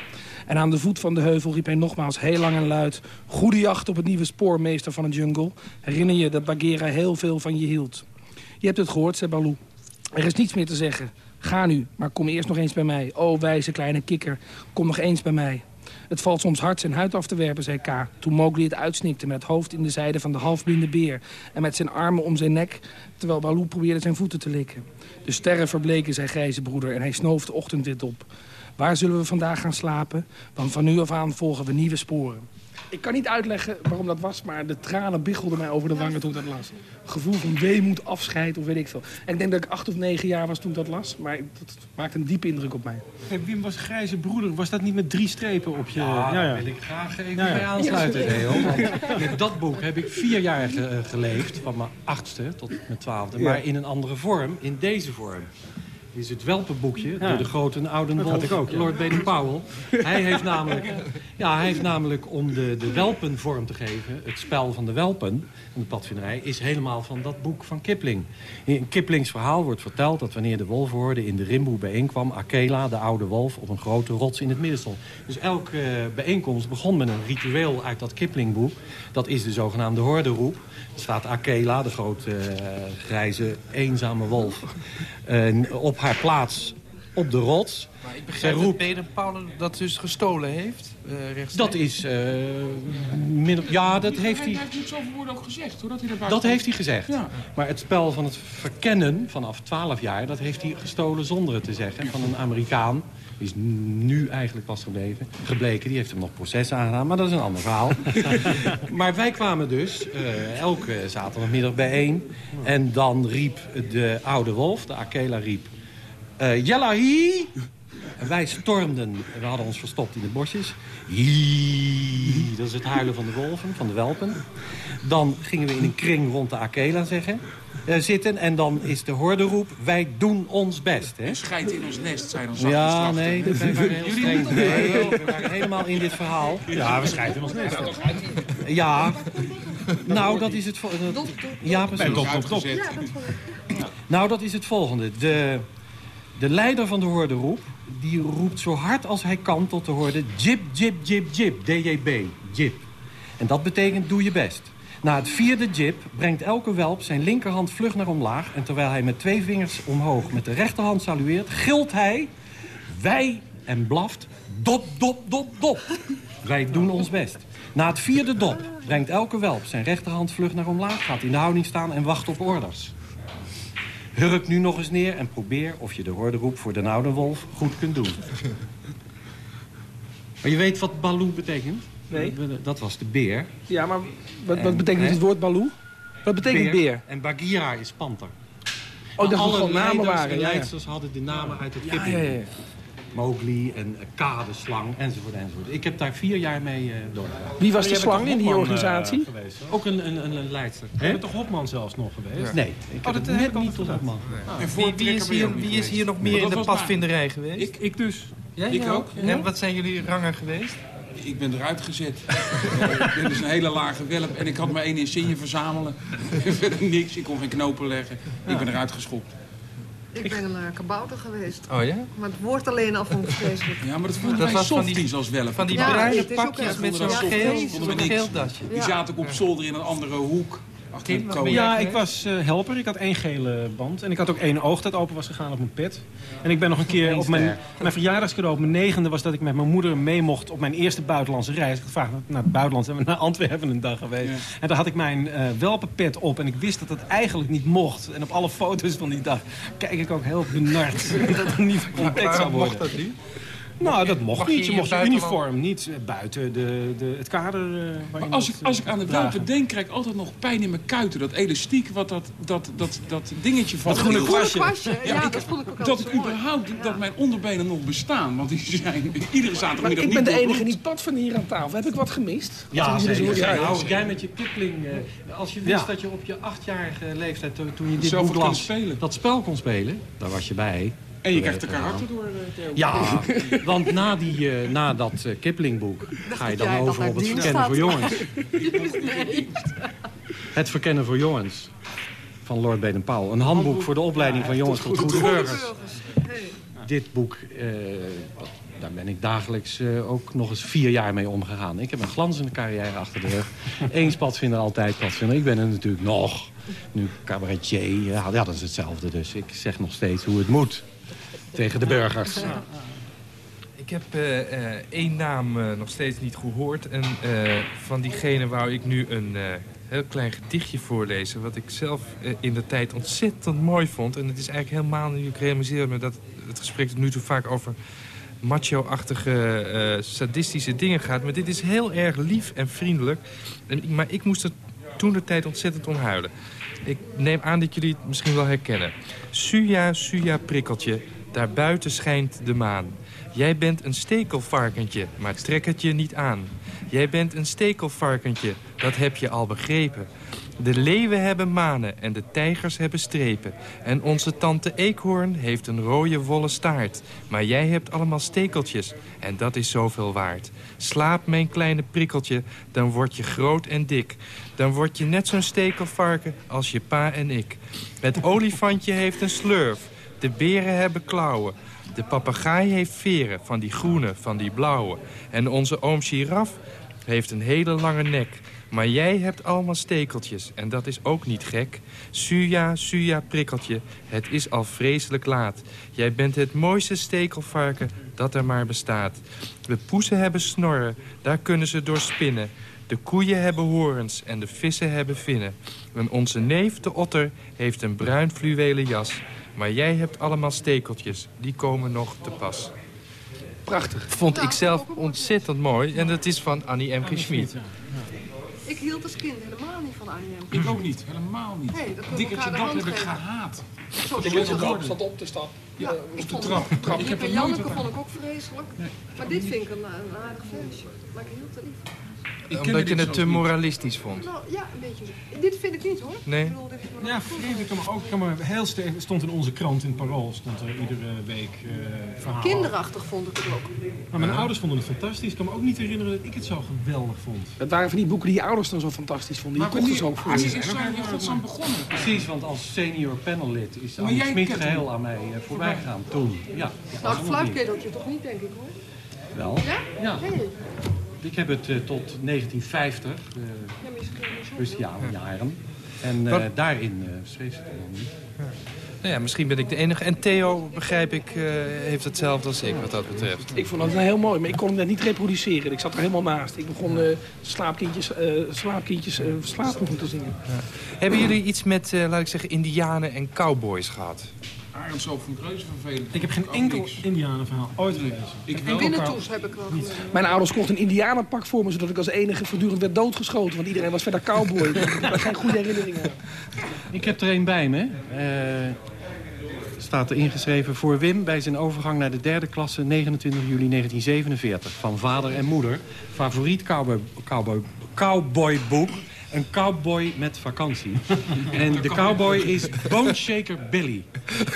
En aan de voet van de heuvel riep hij nogmaals heel lang en luid... Goede jacht op het nieuwe spoormeester van de jungle. Herinner je dat Bagheera heel veel van je hield. Je hebt het gehoord, zei Baloo. Er is niets meer te zeggen. Ga nu, maar kom eerst nog eens bij mij. O, wijze kleine kikker, kom nog eens bij mij. Het valt soms hard zijn huid af te werpen, zei K. Toen Mowgli het uitsnikte met het hoofd in de zijde van de halfblinde beer... en met zijn armen om zijn nek, terwijl Baloo probeerde zijn voeten te likken. De sterren verbleken, zei grijze broeder, en hij snoof de ochtendwit op. Waar zullen we vandaag gaan slapen? Want van nu af aan volgen we nieuwe sporen. Ik kan niet uitleggen waarom dat was, maar de tranen biggelden mij over de wangen toen ik dat las. Gevoel van weemoed, afscheid of weet ik veel. En ik denk dat ik acht of negen jaar was toen ik dat las, maar dat maakte een diepe indruk op mij. Hey, Wim was grijze broeder. Was dat niet met drie strepen op je... Ja, daar wil ik graag even Ja, ja. aansluiten, Ja, Leo. met dat boek heb ik vier jaar ge- geleefd, van mijn achtste tot mijn twaalfde. Ja. Maar in een andere vorm, in deze vorm. Is het welpenboekje Ja. door de grote en oude wolf, ik ook, ja. Lord Baden-Powell. Hij heeft namelijk, ja, hij heeft namelijk om de, de welpen vorm te geven, het spel van de welpen, van de padvinderij, is helemaal van dat boek van Kipling. In Kiplings verhaal wordt verteld dat wanneer de wolvenhorde in de Rimboe bijeenkwam, Akela, de oude wolf, op een grote rots in het midden stond. Dus elke eh, bijeenkomst begon met een ritueel uit dat Kiplingboek. Dat is de zogenaamde horderoep. Er staat Akela, de grote eh, grijze eenzame wolf, eh, op haar plaats op de rots. Maar ik Zij begrijp dat roept- Peter Paul dat dus gestolen heeft. eh. Dat is... eh, min of- ja, dat heeft hij... Hij heeft niet zoveel woorden ook gezegd, hoor. Dat, hij erbij Dat heeft hij gezegd. Ja. Maar het spel van het verkennen vanaf 12 jaar... dat heeft hij gestolen zonder het te zeggen. Van een Amerikaan. Die is nu eigenlijk pas gebleven, gebleken. Die heeft hem nog proces aangedaan. Maar dat is een ander verhaal. maar wij kwamen dus eh, elke zaterdagmiddag bijeen. En dan riep de oude wolf, de Akela, riep... eh! En wij stormden, we hadden ons verstopt in de bosjes. Hie, dat is het huilen van de wolven, van de welpen. Dan gingen we in een kring rond de Akela zeggen, eh, zitten. En dan is de horderoep, wij doen ons best. Hè? Schijt in ons nest, zijn dan zacht Ja, nee, dat wij waren heel streng. Nee, we waren helemaal in dit verhaal. Ja, we schijten ons nest. Ja, nou, dat is het volgende. Ja, precies. Nou, dat is het volgende. De, de leider van de horderoep, die roept zo hard als hij kan tot de horde... jib, jib, jib, jib, DJB, jib. En dat betekent doe je best. Na het vierde jib brengt elke welp zijn linkerhand vlug naar omlaag... en terwijl hij met twee vingers omhoog met de rechterhand salueert... gilt hij, wij en blaft, dop, dop, dop, dop. Wij doen ons best. Na het vierde dop brengt elke welp zijn rechterhand vlug naar omlaag... gaat in de houding staan en wacht op orders. Hurk nu nog eens neer en probeer of je de horderoep voor de oude wolf goed kunt doen. Maar je weet wat Baloo betekent? Nee. Dat was de beer. Ja, maar wat, wat En, betekent hè? het woord Baloo? Wat betekent beer? En Bagheera is panter. Oh, dat Alle namen waren. en Ja, leidsters hadden de namen uit het Ja, ja, ja. Mowgli en uh, K, de slang, enzovoort, enzovoort. Ik heb daar vier jaar mee uh, doorgedaan. Wie was de slang in die Hopman, organisatie? eh, geweest? Ook een, een, een, een leidster. Je bent toch Hopman zelfs nog geweest? Ja. Nee, ik Oh, heb dat het heb net niet tot. Hopman. En Wie, is ben hier, wie is hier nog meer in dat de padvinderij geweest? Ik, ik dus. Jij ik ook. En wat zijn jullie rangen geweest? Ik ben eruit gezet. Eh, Dit is een hele lage welp en ik had maar één insigne verzamelen. Verder niks, ik kon geen knopen leggen. Ik ben eruit geschopt. Ik ben een uh, kabouter geweest. Oh ja? Maar het woord alleen al vond ik vreselijk. Ja, maar dat van die- softies als welp. van die Ja, bruine pakjes met zo'n geel, geel dasje. Die zaten ook op zolder in een andere hoek. Ja, ik was eh, helper. Ik had één gele band. En ik had ook één oog dat open was gegaan op mijn pet. En ik ben nog een keer op mijn, mijn verjaardagscadeau op mijn negende... was dat ik met mijn moeder mee mocht op mijn eerste buitenlandse reis. Ik had gevraagd naar het buitenland. Zijn we naar Antwerpen een dag geweest. Ja. En daar had ik mijn eh welpenpet op. En ik wist dat het eigenlijk niet mocht. En op alle foto's van die dag kijk ik ook heel benard. dat het niet ontdekt zou Waarom worden. mocht dat niet? Nou, dat mocht niet. Je mocht je uniform niet eh, buiten de, de, het kader eh Maar als ik, als ik aan de eh, welpen dragen. denk, krijg ik altijd nog pijn in mijn kuiten. Dat elastiek, wat dat, dat, dat, dat dingetje van... Dat groene Die kwastje. kwastje, ja, ik- dat vond ik ook dat überhaupt, dat mijn onderbenen nog bestaan. Want die zijn iedere Maar zaterdagmiddag ik ben de enige niet pad van hier aan tafel. Heb ik wat gemist? Ja, Als zeker. Nou, ja. jij met je Kipling, eh, als je wist Ja. dat je op je achtjarige leeftijd, to- toen je dit boek las, dat spel kon spelen, daar was je bij. En je krijgt de karakter door, eh, Theo. Ja, want na, die, eh, na dat eh, Kipling-boek ga je dan over op het verkennen voor jongens. Nee. Het verkennen voor jongens van Lord Baden-Powell. Een handboek voor de opleiding van jongens tot goede burgers. Dit boek, eh, daar ben ik dagelijks eh, ook nog eens vier jaar mee omgegaan. Ik heb een glanzende carrière achter de rug. Eens padvinder, altijd padvinder. Ik ben er natuurlijk nog. Nu cabaretier, ja, dat is hetzelfde. Dus ik zeg nog steeds hoe het moet tegen de burgers. Ik heb eh, eh, één naam eh, nog steeds niet gehoord. En van diegene wou ik nu een heel klein gedichtje voorlezen. Wat ik zelf in de tijd ontzettend mooi vond. En het is eigenlijk helemaal nu ik realiseer me dat het gesprek nu toe vaak over macho-achtige, sadistische dingen gaat. Maar dit is heel erg lief en vriendelijk. En, maar ik moest er toen de tijd ontzettend om huilen. Ik neem aan dat jullie het misschien wel herkennen. Suja, suja, prikkeltje, daar buiten schijnt de maan. Jij bent een stekelvarkentje, maar trek het je niet aan. Jij bent een stekelvarkentje, dat heb je al begrepen. De leeuwen hebben manen en de tijgers hebben strepen. En onze tante Eekhoorn heeft een rode wollen staart. Maar jij hebt allemaal stekeltjes en dat is zoveel waard. Slaap, mijn kleine prikkeltje, dan word je groot en dik. Dan word je net zo'n stekelvarken als je pa en ik. Het olifantje heeft een slurf. De beren hebben klauwen. De papegaai heeft veren, van die groene, van die blauwe. En onze oom giraf heeft een hele lange nek. Maar jij hebt allemaal stekeltjes en dat is ook niet gek. Suja, suja, prikkeltje, het is al vreselijk laat. Jij bent het mooiste stekelvarken dat er maar bestaat. De poezen hebben snorren, daar kunnen ze door spinnen. De koeien hebben horens en de vissen hebben vinnen. En onze neef, de otter, heeft een bruin fluwelen jas. Maar jij hebt allemaal stekeltjes, die komen nog te pas. Prachtig. Vond ik zelf ontzettend mooi. En dat is van Annie M. G. Schmid. Ik hield als kind helemaal niet van Annie M. Ik ook niet, helemaal niet. Nee, dat Dikkertje dat heb ik gehaat. Zo zat op, op te stap. Ja, ik de trap. Ik heb Janneke vond ik ook vreselijk. Maar dit vind ik een, een aardig feestje. Maar ik hield er niet van. Omdat je het te moralistisch vond. Nou, ja, een beetje. Dit vind ik niet hoor. Nee. Ik bedoel, dit is wel Ja, vreemd. Ik kan me ook ik kan me heel sterk. stond in onze krant in Parool stond er iedere week eh verhaal. Kinderachtig vond ik het ook. Maar mijn ouders vonden het fantastisch. Ik kan me ook niet herinneren dat ik het zo geweldig vond. Het waren van die boeken die je ouders dan zo fantastisch vonden. Die Maar kochten ze ook voor is zo in godsnaam begonnen? Precies, want als senior panellid is Annie jij Smit geheel aan mij eh, voorbij gegaan toen. Ja, Nou, het fluitketeltje toch niet, denk ik hoor. Wel. Ja? Ja. Hey. Ik heb het eh, tot 1950, de Ja, cruciale jaren. En eh, Wat- daarin uh, schreef ze het nog niet. Nou ja, misschien ben ik de enige. En Theo, begrijp ik, eh, heeft hetzelfde als ik wat dat betreft. Ik vond dat heel mooi, maar ik kon het net niet reproduceren. Ik zat er helemaal naast. Ik begon eh, slaapkindjes, eh slaapkindjes eh slaapmoegen te zingen. Hebben jullie iets met, eh, laat ik zeggen, indianen en cowboys gehad? Vond ik reuze vervelend. Ik heb geen enkel indianenverhaal ooit gelezen. Ik enkel Winnetoes heb ik wel gelezen. Mijn ouders kochten een indianenpak voor me... zodat ik als enige voortdurend werd doodgeschoten. Want iedereen was verder cowboy. ik heb geen goede herinneringen. Ik heb er een bij me. Eh, staat er ingeschreven voor Wim bij zijn overgang naar de derde klasse 29 juli 1947. Van vader en moeder. Favoriet cowboy, cowboy, cowboyboek. Een cowboy met vakantie. En de cowboy is Bone Shaker Billy.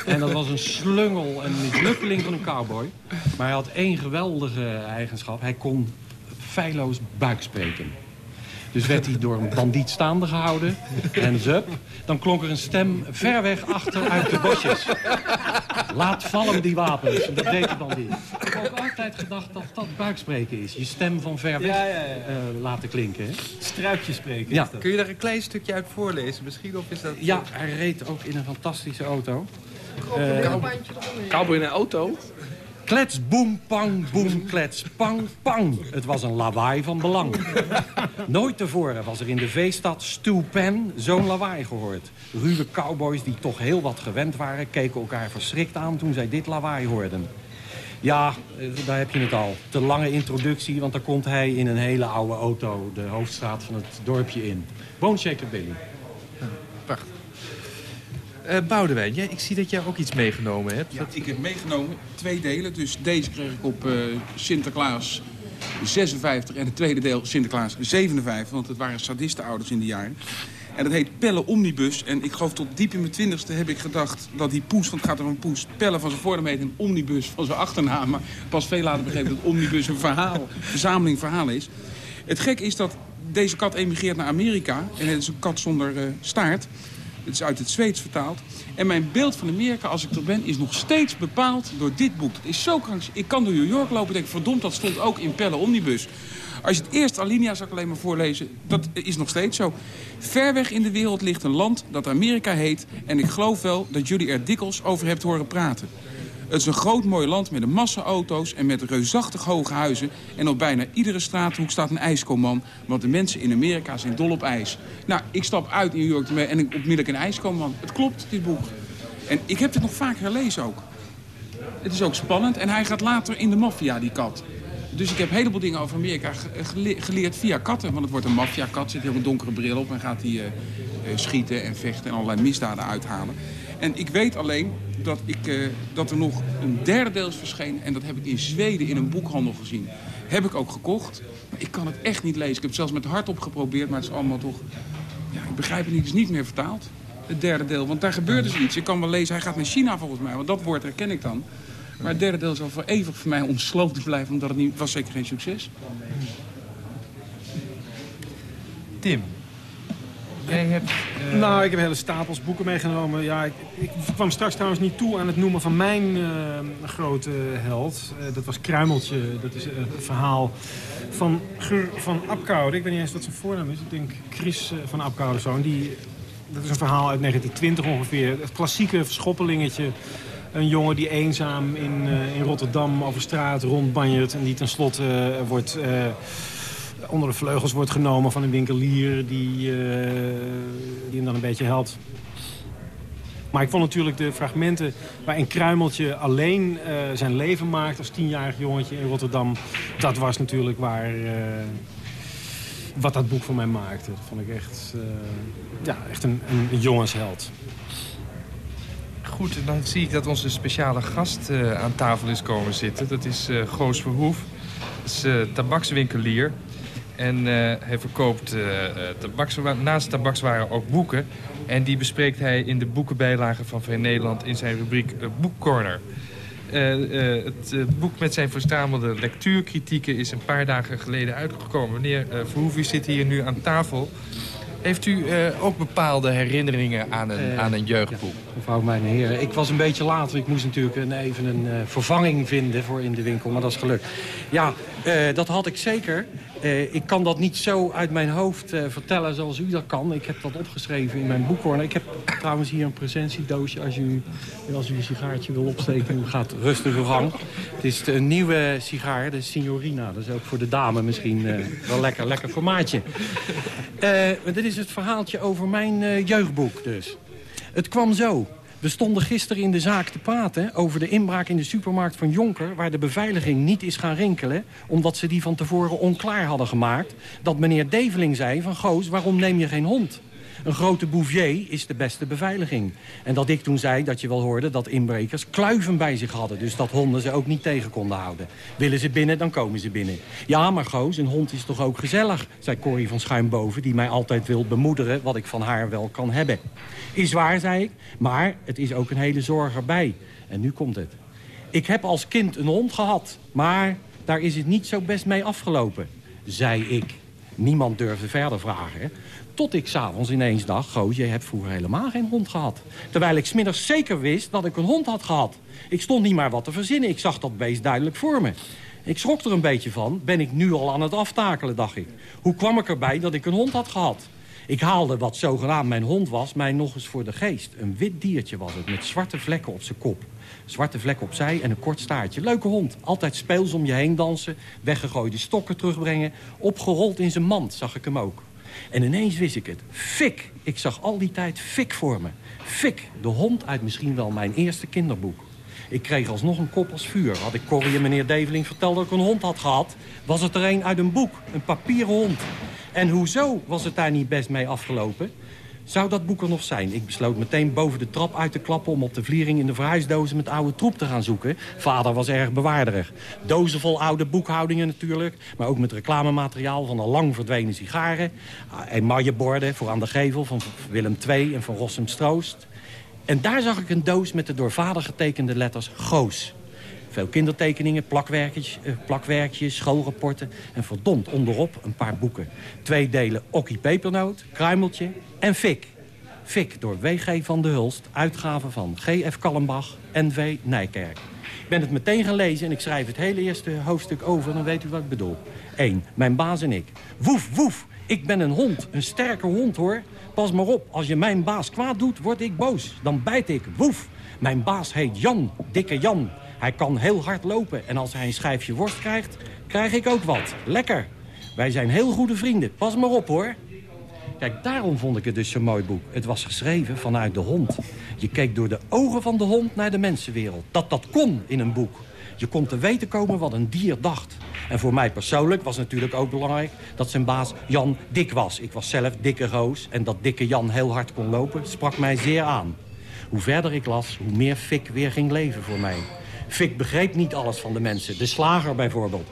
En dat was een slungel, een mislukkeling van een cowboy. Maar hij had één geweldige eigenschap. Hij kon feilloos buik spreken. Dus werd hij door een bandiet staande gehouden. En zup, dan klonk er een stem ver weg achter uit de bosjes. Laat vallen die wapens. En dat deed de bandiet. Ik heb ook altijd gedacht dat dat buikspreken is. Je stem van ver weg Ja, ja, ja. eh, laten klinken. hè. Struikjes spreken. Ja. Kun je daar een klein stukje uit voorlezen misschien? Of is dat... Ja, hij reed ook in een fantastische auto. Cowboy in een auto? Klets, boem, pang, boem, klets, pang, pang. Het was een lawaai van belang. Nooit tevoren was er in de veestad Stu Penn zo'n lawaai gehoord. Ruwe cowboys die toch heel wat gewend waren... keken elkaar verschrikt aan toen zij dit lawaai hoorden. Ja, eh, daar heb je het al. Te lange introductie, want dan komt hij in een hele oude auto... de hoofdstraat van het dorpje in. Bone Shaker Billy. Prachtig. Eh Boudewijn, ik zie dat jij ook iets meegenomen hebt. Ja, ik heb meegenomen twee delen. Dus deze kreeg ik op eh, Sinterklaas 56 en het tweede deel Sinterklaas 57. Want het waren sadistenouders in die jaren. En dat heet Pelle Omnibus. En ik geloof tot diep in mijn twintigste heb ik gedacht dat die poes, want het gaat om een poes, Pelle van zijn voornaam heet en Omnibus van zijn achternaam. Maar pas veel later begrepen dat Omnibus een verhaal, verzameling verhalen is. Het gek is dat deze kat emigreert naar Amerika. En het is een kat zonder eh, staart. Het is uit het Zweeds vertaald. En mijn beeld van Amerika, als ik er ben, is nog steeds bepaald door dit boek. Het is zo krankzinnig. Ik kan door New York lopen en denk, verdomd, dat stond ook in Pelle Omnibus. Als je het eerste alinea zou ik alleen maar voorlezen, dat is nog steeds zo. Ver weg in de wereld ligt een land dat Amerika heet... en ik geloof wel dat jullie er dikwijls over hebt horen praten. Het is een groot mooi land met een massa auto's en met reusachtig hoge huizen. En op bijna iedere straathoek staat een ijskoman. Want de mensen in Amerika zijn dol op ijs. Nou, ik stap uit in New York en ik onmiddellijk een ijskoman. Het klopt, dit boek. En ik heb dit nog vaak herlezen ook. Het is ook spannend. En hij gaat later in de maffia, die kat. Dus ik heb een heleboel dingen over Amerika ge- gele- geleerd via katten. Want het wordt een maffia-kat, zit heel donkere bril op... en gaat hij eh, eh, schieten en vechten en allerlei misdaden uithalen. En ik weet alleen dat, ik, eh, dat er nog een derde deel is verschenen... en dat heb ik in Zweden in een boekhandel gezien. Heb ik ook gekocht, ik kan het echt niet lezen. Ik heb het zelfs met hardop geprobeerd, maar het is allemaal toch... Ja, ik begrijp het niet, het is niet meer vertaald. Het derde deel, want daar gebeurt dus iets. Je kan wel lezen, hij gaat naar China volgens mij, want dat woord herken ik dan. Maar het derde deel zal voor eeuwig voor mij ontsloten blijven, omdat het niet, was zeker geen succes. Tim, eh, Nou, ik heb hele stapels boeken meegenomen. Ja, ik, ik kwam straks trouwens niet toe aan het noemen van mijn eh, grote held. Eh, dat was Kruimeltje. Dat is een verhaal van Gur van Apkoude. Ik weet niet eens wat zijn voornaam is. Ik denk Chris van Apkoude zoon. Die, dat is een verhaal uit 1920 ongeveer. Het klassieke verschoppelingetje. Een jongen die eenzaam in, in Rotterdam over straat rondbanjert... en die tenslotte wordt... onder de vleugels wordt genomen van een winkelier die, eh, die hem dan een beetje helpt. Maar ik vond natuurlijk de fragmenten waarin Kruimeltje alleen eh, zijn leven maakt als tienjarig jongetje in Rotterdam. Dat was natuurlijk waar, eh, wat dat boek voor mij maakte. Dat vond ik echt, ja, echt een, een jongensheld. Goed, dan zie ik dat onze speciale gast aan tafel is komen zitten. Dat is Goos Verhoef. Dat is tabakswinkelier. En eh, hij verkoopt eh, eh, tabakswa- naast tabakswaren ook boeken. En die bespreekt hij in de boekenbijlage van Vrij Nederland in zijn rubriek Boekcorner. Het boek met zijn verzamelde lectuurkritieken is een paar dagen geleden uitgekomen. Meneer Verhoef, u zit hier nu aan tafel. Heeft u ook bepaalde herinneringen aan een, aan een jeugdboek? Mevrouw, mijn heren. Ik was een beetje want ik moest natuurlijk een, even een vervanging vinden voor in de winkel. Maar dat is gelukt. Ja, eh, dat had ik zeker. Eh, ik kan dat niet zo uit mijn hoofd eh, vertellen zoals u dat kan. Ik heb dat opgeschreven in mijn boekhoorn. Ik heb trouwens hier een presentiedoosje. Als u, als u een sigaartje wil opsteken, u gaat rustig uw gang. Het is een nieuwe sigaar, de Signorina. Dat is ook voor de dame misschien wel lekker, lekker formaatje. Dit is het verhaaltje over mijn jeugdboek dus. Het kwam zo. We stonden gisteren in de zaak te praten over de inbraak in de supermarkt van Jonker... waar de beveiliging niet is gaan rinkelen... omdat ze die van tevoren onklaar hadden gemaakt... dat meneer Develing zei van... Goos, waarom neem je geen hond? Een grote bouvier is de beste beveiliging. En dat ik toen zei dat je wel hoorde dat inbrekers kluiven bij zich hadden. Dus dat honden ze ook niet tegen konden houden. Willen ze binnen, dan komen ze binnen. Ja, maar Goos, een hond is toch ook gezellig, zei Corrie van Schuimboven... die mij altijd wil bemoederen wat ik van haar wel kan hebben. Is waar, zei ik, maar het is ook een hele zorg erbij. En nu komt het. Ik heb als kind een hond gehad, maar daar is het niet zo best mee afgelopen, zei ik. Niemand durfde verder vragen. Tot ik s'avonds ineens dacht, goh, je hebt vroeger helemaal geen hond gehad. Terwijl ik smiddags zeker wist dat ik een hond had gehad. Ik stond niet maar wat te verzinnen, ik zag dat beest duidelijk voor me. Ik schrok er een beetje van, ben ik nu al aan het aftakelen, dacht ik. Hoe kwam ik erbij dat ik een hond had gehad? Ik haalde wat zogenaamd mijn hond was, mij nog eens voor de geest. Een wit diertje was het, met zwarte vlekken op zijn kop. Zwarte vlek opzij en een kort staartje. Leuke hond. Altijd speels om je heen dansen. Weggegooide stokken terugbrengen. Opgerold in zijn mand zag ik hem ook. En ineens wist ik het. Fik. Ik zag al die tijd Fik voor me. Fik, de hond uit misschien wel mijn eerste kinderboek. Ik kreeg alsnog een kop als vuur. Had ik Corrie en meneer Develing verteld dat ik een hond had gehad... was het er een uit een boek, een papieren hond. En hoezo was het daar niet best mee afgelopen? Zou dat boek er nog zijn? Ik besloot meteen boven de trap uit te klappen... om op de vliering in de verhuisdozen met oude troep te gaan zoeken. Vader was erg bewaarderig. Dozen vol oude boekhoudingen natuurlijk. Maar ook met reclamemateriaal van al lang verdwenen sigaren. Emailleborden voor aan de gevel van Willem II en van Rossum Stroost. En daar zag ik een doos met de door vader getekende letters Goos. Veel kindertekeningen, plakwerkjes, eh, plakwerkjes, schoolrapporten... en verdomd onderop een paar boeken. Twee delen Okkie Pepernoot, Kruimeltje en Fik. Fik door W.G. van de Hulst, uitgave van G.F. Kallenbach, N.V. Nijkerk. Ik ben het meteen gaan lezen en ik schrijf het hele eerste hoofdstuk over... dan weet u wat ik bedoel. 1. Mijn baas en ik. Woef, woef, ik ben een hond, een sterke hond hoor. Pas maar op, als je mijn baas kwaad doet, word ik boos. Dan bijt ik, woef. Mijn baas heet Jan, dikke Jan. Hij kan heel hard lopen en als hij een schijfje worst krijgt, krijg ik ook wat. Lekker. Wij zijn heel goede vrienden. Pas maar op, hoor. Kijk, daarom vond ik het dus zo'n mooi boek. Het was geschreven vanuit de hond. Je keek door de ogen van de hond naar de mensenwereld. Dat dat kon in een boek. Je kon te weten komen wat een dier dacht. En voor mij persoonlijk was natuurlijk ook belangrijk dat zijn baas Jan dik was. Ik was zelf dikke roos en dat dikke Jan heel hard kon lopen sprak mij zeer aan. Hoe verder ik las, hoe meer Fik weer ging leven voor mij. Fik begreep niet alles van de mensen. De slager bijvoorbeeld.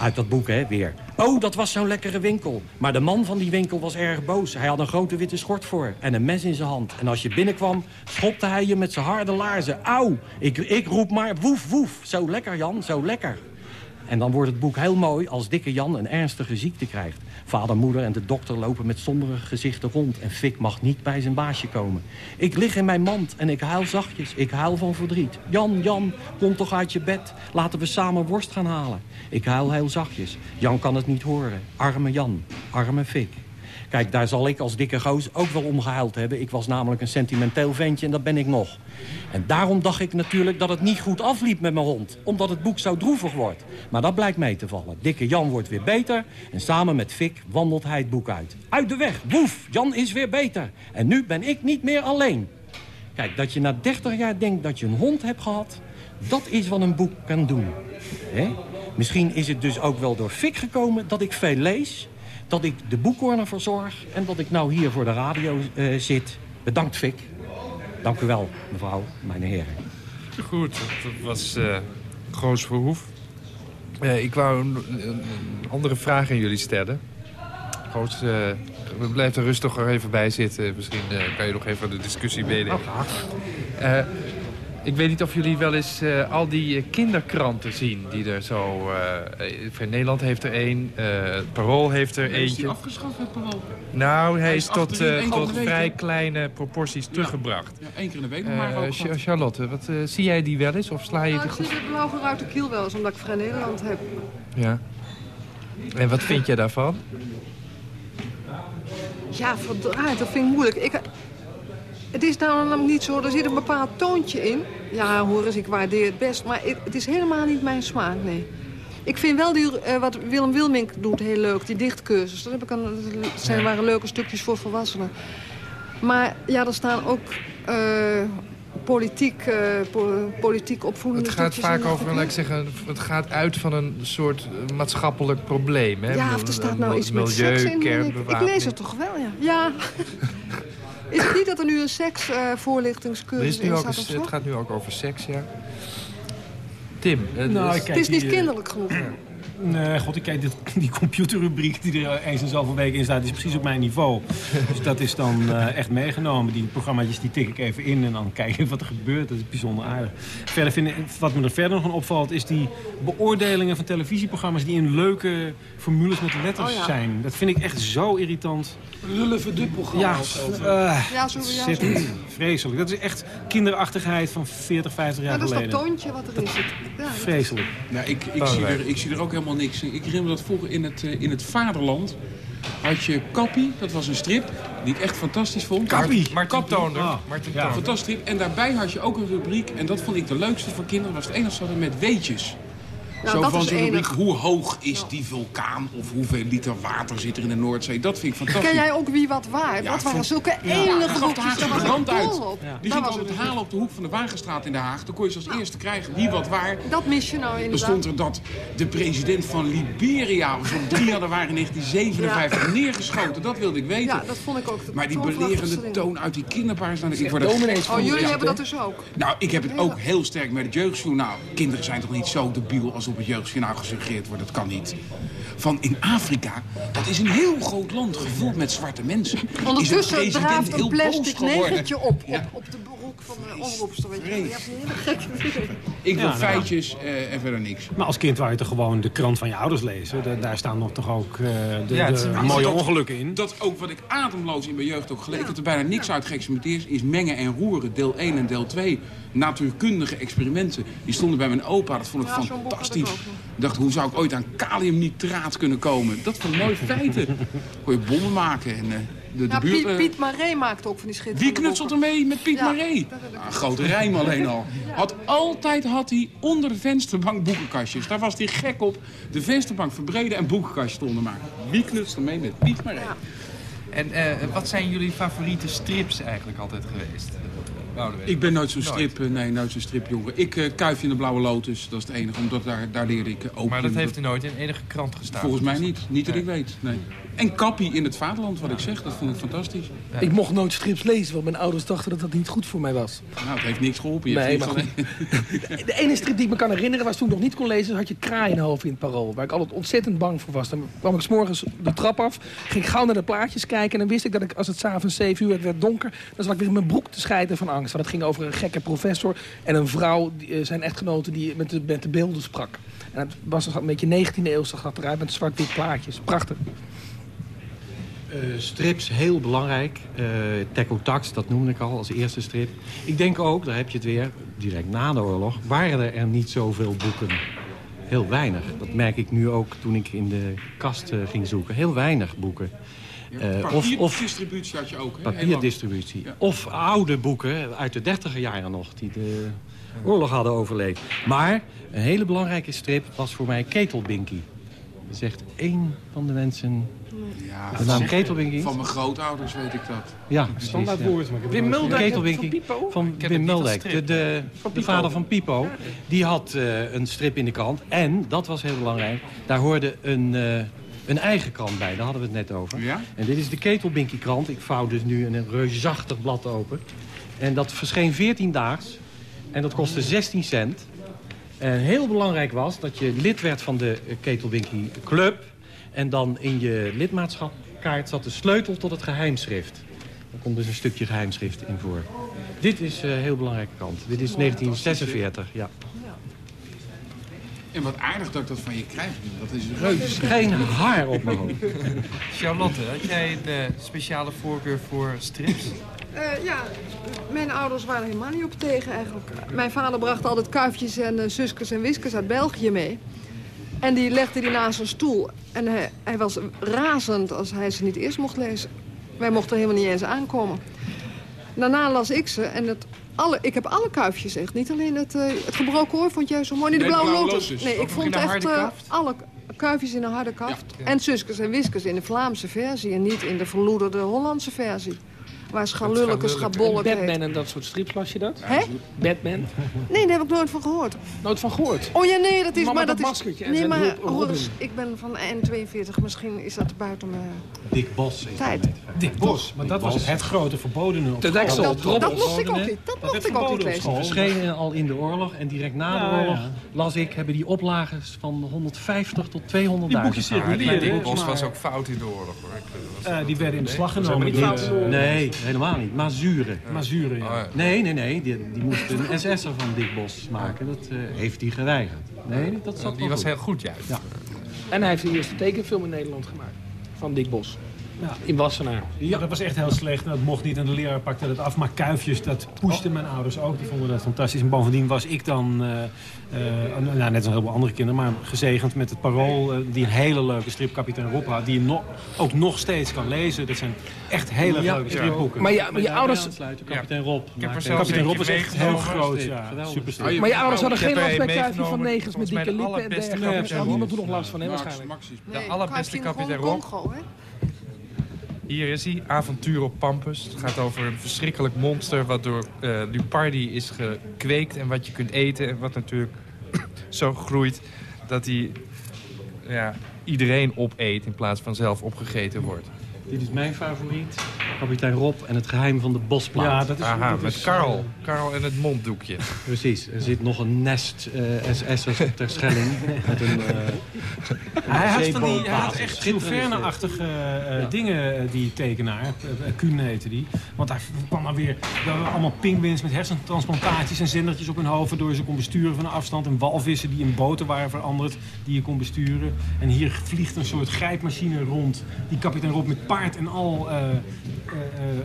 Uit dat boek, hè, weer. Oh, dat was zo'n lekkere winkel. Maar de man van die winkel was erg boos. Hij had een grote witte schort voor en een mes in zijn hand. En als je binnenkwam, schopte hij je met zijn harde laarzen. Auw, ik, ik roep maar woef, woef. Zo lekker, Jan, zo lekker. En dan wordt het boek heel mooi als dikke Jan een ernstige ziekte krijgt. Vader, moeder en de dokter lopen met sombere gezichten rond... en Fik mag niet bij zijn baasje komen. Ik lig in mijn mand en ik huil zachtjes. Ik huil van verdriet. Jan, Jan, kom toch uit je bed. Laten we samen worst gaan halen. Ik huil heel zachtjes. Jan kan het niet horen. Arme Jan, arme Fik. Kijk, daar zal ik als dikke goos ook wel om gehuild hebben. Ik was namelijk een sentimenteel ventje en dat ben ik nog. En daarom dacht ik natuurlijk dat het niet goed afliep met mijn hond. Omdat het boek zo droevig wordt. Maar dat blijkt mee te vallen. Dikke Jan wordt weer beter. En samen met Fik wandelt hij het boek uit. Uit de weg, woef, Jan is weer beter. En nu ben ik niet meer alleen. Kijk, dat je na 30 jaar denkt dat je een hond hebt gehad... dat is wat een boek kan doen. Misschien is het dus ook wel door Fik gekomen dat ik veel lees dat ik de boekcorner verzorg en dat ik nou hier voor de radio uh, zit. Bedankt, Fik. Dank u wel, mevrouw, mijn heren. Goed, dat was uh, Goos Verhoef. Uh, ik wou een, een, andere vraag aan jullie stellen. Goos, blijf er rustig nog even bij zitten. Misschien kan je nog even de discussie meenemen. Ik weet niet of jullie wel eens uh, al die uh, kinderkranten zien die er zo... Uh, Nederland heeft er één, het Parool heeft er eentje. Is die afgeschaft, het Parool? Nou, hij, hij is, is tot, tot vrij kleine proporties ja. teruggebracht. Ja, één keer in de week maar ook Ch Charlotte, wat, zie jij die wel eens? Of sla je nou, de goed? Ik zie de blauwe ruiten kiel wel eens, omdat ik Vrij Nederland heb. Ja. En wat vind je daarvan? Ja, verdraaid, dat vind ik moeilijk. Ik, het is namelijk niet zo, er zit een bepaald toontje in. Ja, hoor eens, ik waardeer het best. Maar het is helemaal niet mijn smaak, nee. Ik vind wel die, uh, wat Willem Wilmink doet heel leuk, die dichtcursus. Dat heb ik een, zijn, waren leuke stukjes voor volwassenen. Maar ja, er staan ook uh, politiek, uh, po politiek Het gaat vaak over, laat ik zeggen, het gaat uit van een soort maatschappelijk probleem. Hè? Ja, of er staat nou iets met seks in. Ik, ik lees het toch wel, ja. Ja. Is het niet dat er nu een seksvoorlichtingscursus Er is nu ook het gaat nu ook over seks, ja. Tim. eh, Nou, dus- kijk Het is niet die, eh, kinderlijk genoeg. Nee, god, ik kijk dit, die computerrubriek die er eens in zoveel weken in staat, is precies op mijn niveau. Dus dat is dan eh, echt meegenomen. Die programma's die tik ik even in en dan kijk ik wat er gebeurt. Dat is bijzonder aardig. Verder vind ik, wat me er verder nog aan opvalt, is die beoordelingen van televisieprogramma's die in leuke formules met letters Oh ja. zijn. Dat vind ik echt zo irritant. Lullen Ja, eh, Ja, zo, ja, zo. vreselijk. Dat is echt kinderachtigheid van 40, 50 jaar Ja, dat is dat geleden. toontje wat. Ja, dat- Vreselijk. Nou, ik, ik, zie er, ik zie er ook helemaal niks. Ik herinner me dat vroeger in het, eh, in het Vaderland had je Kappie. Dat was een strip die ik echt fantastisch vond. Kappie? Martin Kappie. Toonder. Ah, ja. Fantastisch strip. En daarbij had je ook een rubriek. En dat vond ik de leukste voor kinderen. was het enige wat met weetjes. Ja, Zo dat van zo'n rubriek, hoe hoog is die vulkaan? Of hoeveel liter water zit er in de Noordzee? Dat vind ik fantastisch. Ken jij ook wie wat waar? Ja, wat waren van- zulke Ja, enige groepjes? Haagse Daar was uit. op. Die was altijd het- halen op de hoek van de Wagenstraat in Den Haag. Dan kon je ze als eerste krijgen. Wie wat waar. Dat mis je nou Er inderdaad. stond er dat de president van Liberia of zo'n 3 januari 1957 neergeschoten. Dat wilde ik weten. Ja, dat vond ik ook. de maar die belerende toon uit die kinderpaars... Nou, ik word er- dominees Oh, jullie hebben dat dus ook? Nou, ik heb het ook heel sterk met het jeugdjournaal. Kinderen zijn toch niet zo debiel als op het jeugdjournaal gesuggereerd wordt. Dat kan niet. Van in Afrika, dat is een heel groot land gevuld met zwarte mensen. Is de Ondertussen draaft een heel boos plastic negertje op, op, Ja. op de van de omroepster. Weet je. wel. Je hebt een hele gekke Ik wil Ja, nou. feitjes eh, en verder niks. Maar als kind wou je toch gewoon de krant van je ouders lezen? Da- daar staan nog toch ook eh, de, Ja, de is- mooie dat- ongelukken in? Dat ook wat ik ademloos in mijn jeugd ook. Ik heb er bijna niks uit geëxperimenteerd. Is mengen en roeren, deel 1 en deel 2. Natuurkundige experimenten. Die stonden bij mijn opa. Dat vond ik Ja, fantastisch. Ik dacht, hoe zou ik ooit aan kaliumnitraat kunnen komen? Dat vond ik mooie feiten. Kon je bommen maken. En, eh, de, buurt, Piet, eh, Piet Maree maakt ook van die schitterende wie knutselt er mee met Piet Ja, Maree? Ah, grote rijm alleen al. Had, altijd had hij onder de vensterbank boekenkastjes. Daar was hij gek op. De vensterbank verbreden en boekenkastjes stonden maar. Wie knutselt er mee met Piet Maree? En eh, wat zijn jullie favoriete strips eigenlijk altijd geweest? Boudewijn? Ik ben nooit zo'n strip, eh, nee, nooit zo'n stripjongen. Ik eh kuif in de Blauwe Lotus, dat is het enige, omdat daar, daar leerde ik ook. Maar dat heeft er nooit in enige krant gestaan. Volgens mij niet, niet dat ik weet. Nee. En Kappie in het vaderland, wat ik zeg, dat vond ik fantastisch. Ik mocht nooit strips lezen, want mijn ouders dachten dat dat niet goed voor mij was. Nou, het heeft niks geholpen. Je Nee, alleen- De ene strip die ik me kan herinneren was toen ik nog niet kon lezen... had je Kraaienhoofd in het parool, waar ik altijd ontzettend bang voor was. Dan kwam ik s'morgens de trap af, ging ik gauw naar de plaatjes kijken... en dan wist ik dat ik als het s'avonds 7 uur werd, werd donker... dan zat ik weer in mijn broek te scheiden van angst. Want het ging over een gekke professor en een vrouw, die, eh, zijn echtgenote... die met de, met de beelden sprak. En het was een beetje 19e eeuw, zag dat eruit met zwart-wit plaatjes. Prachtig. Eh, strips, heel belangrijk. Eh Teco Tax, dat noemde ik al als eerste strip. Ik denk ook, daar heb je het weer, direct na de oorlog... waren er niet zoveel boeken. Heel weinig. Dat merk ik nu ook toen ik in de kast eh, ging zoeken. Heel weinig boeken. Eh, of, of Papierdistributie had je ook, hè? Papierdistributie. Of oude boeken uit de dertiger jaren nog... die de oorlog hadden overleefd. Maar een hele belangrijke strip was voor mij Ketelbinky. Echt één van de mensen... Ja, de naam van- Ketelbinky. Van mijn grootouders weet ik dat. Ja, precies. Standaard ja. woord, maar ik heb Wim. Ketelbinky Van van Pipo? Ken Wim Muldijk. De, de, Van vader van Pipo. Die had eh, een strip in de krant. En, dat was heel belangrijk, daar hoorde een, eh, een eigen krant bij. Daar hadden we het net over. Ja? En dit is de Ketelbinky krant. Ik vouw dus nu een reusachtig blad open. En dat verscheen 14 daags. En dat kostte 16 cent. En heel belangrijk was dat je lid werd van de eh, Ketelbinky Club. En dan in je lidmaatschapkaart zat de sleutel tot het geheimschrift. Daar komt dus een stukje geheimschrift in voor. Dit is een heel belangrijke kant. Dit is 1946, ja. En wat aardig dat ik dat van je krijg. Dat is reuze. Geen haar op mijn hoofd. Charlotte, had jij een eh, speciale voorkeur voor strips? Eh, ja, mijn ouders waren helemaal niet op tegen eigenlijk. Mijn vader bracht altijd kuifjes en uh, zuskes en wiskes uit België mee. En die legde die naast zijn stoel. En hij, hij was razend als hij ze niet eerst mocht lezen. Wij mochten helemaal niet eens aankomen. Daarna las ik ze en het, alle, ik heb alle kuifjes echt. Niet alleen het, uh, het gebroken oor vond jij zo mooi. Nee, de blauwe Blauwe lotus. Nee, ik vond een echt uh, alle kuifjes in een harde kaft. Ja. En zuskes en wiskes in de Vlaamse versie. En niet in de verloederde Hollandse versie. Waar schalulke schabolk Batman en dat soort strips, las je dat? Hè? Batman. Nee, daar heb ik nooit van gehoord. Nooit van gehoord? Oh ja, nee, dat is... Maar dat dat is, Nee, maar ik ben van N42. Misschien is dat buiten mijn Dick Bos. tijd. Dick Bos, maar dat was het grote verbodene op De deksel, Dat-. Dat mocht ik ook niet. Dat mocht ik ook niet verboden lezen. Verschenen al in de oorlog en direct na de oorlog las ik, hebben die oplages van 150 tot 200.000. Die boekjes circuleren, Dick Bos was ook fout in de oorlog. Hoor. Was Eh, die werden in beslag genomen. Nee, helemaal niet. Mazuren. Mazuren, ja. Oh, ja. Nee, nee, nee. Die, die moest een SS'er van Dick Bos maken. Dat eh, heeft hij geweigerd. Nee, dat zat Die was goed. heel goed juist. Ja. En hij heeft de eerste tekenfilm in Nederland gemaakt. Van Dick Bos. Ja. In Wassenaar. Ja, dat was echt heel slecht. Dat mocht niet en de leraar pakte het af. Maar kuifjes, dat pushten mijn ouders ook. Die vonden dat fantastisch. En bovendien was ik dan, eh, eh, nou, net als een heleboel andere kinderen... maar gezegend met het parool, eh, die een hele leuke strip Kapitein Rob had... die je no- ook nog steeds kan lezen. Dat zijn echt hele Ja, leuke ja. stripboeken. Maar ja, maar je ouders- aansluiten, Kapitein Rob. Kapitein Rob was echt heel groot. Strip. Ja. Oh, Maar je ouders hadden geen last bij kuifje van negers met dikke lippen en dergelijke. Niemand toen nog last van, hè, Max, waarschijnlijk. De allerbeste Kapitein Rob. Hier is hij, Avontuur op Pampus. Het gaat over een verschrikkelijk monster wat door eh Lupardi is gekweekt en wat je kunt eten. En wat natuurlijk zo groeit dat hij ja, iedereen opeet in plaats van zelf opgegeten wordt. Dit is mijn favoriet. Kapitein Rob en het geheim van de bosplaat. Ja, dat is- Aha, dat met is, Karl. Karl en het monddoekje. Precies, er zit nog een nest eh SS'ers op ter Schelling. Met een, eh, hij, had van die, hij had echt Silverne-achtige eh, Ja. dingen, die tekenaar. Kuhn heette die. Want daar kwam dan weer er waren allemaal pinguïns met hersentransplantaties en zendertjes op hun hoofd... waardoor je ze kon besturen van een afstand. En walvissen die in boten waren veranderd, die je kon besturen. En hier vliegt een soort grijpmachine rond... die kapitein Rob met paard en al eh, eh, eh,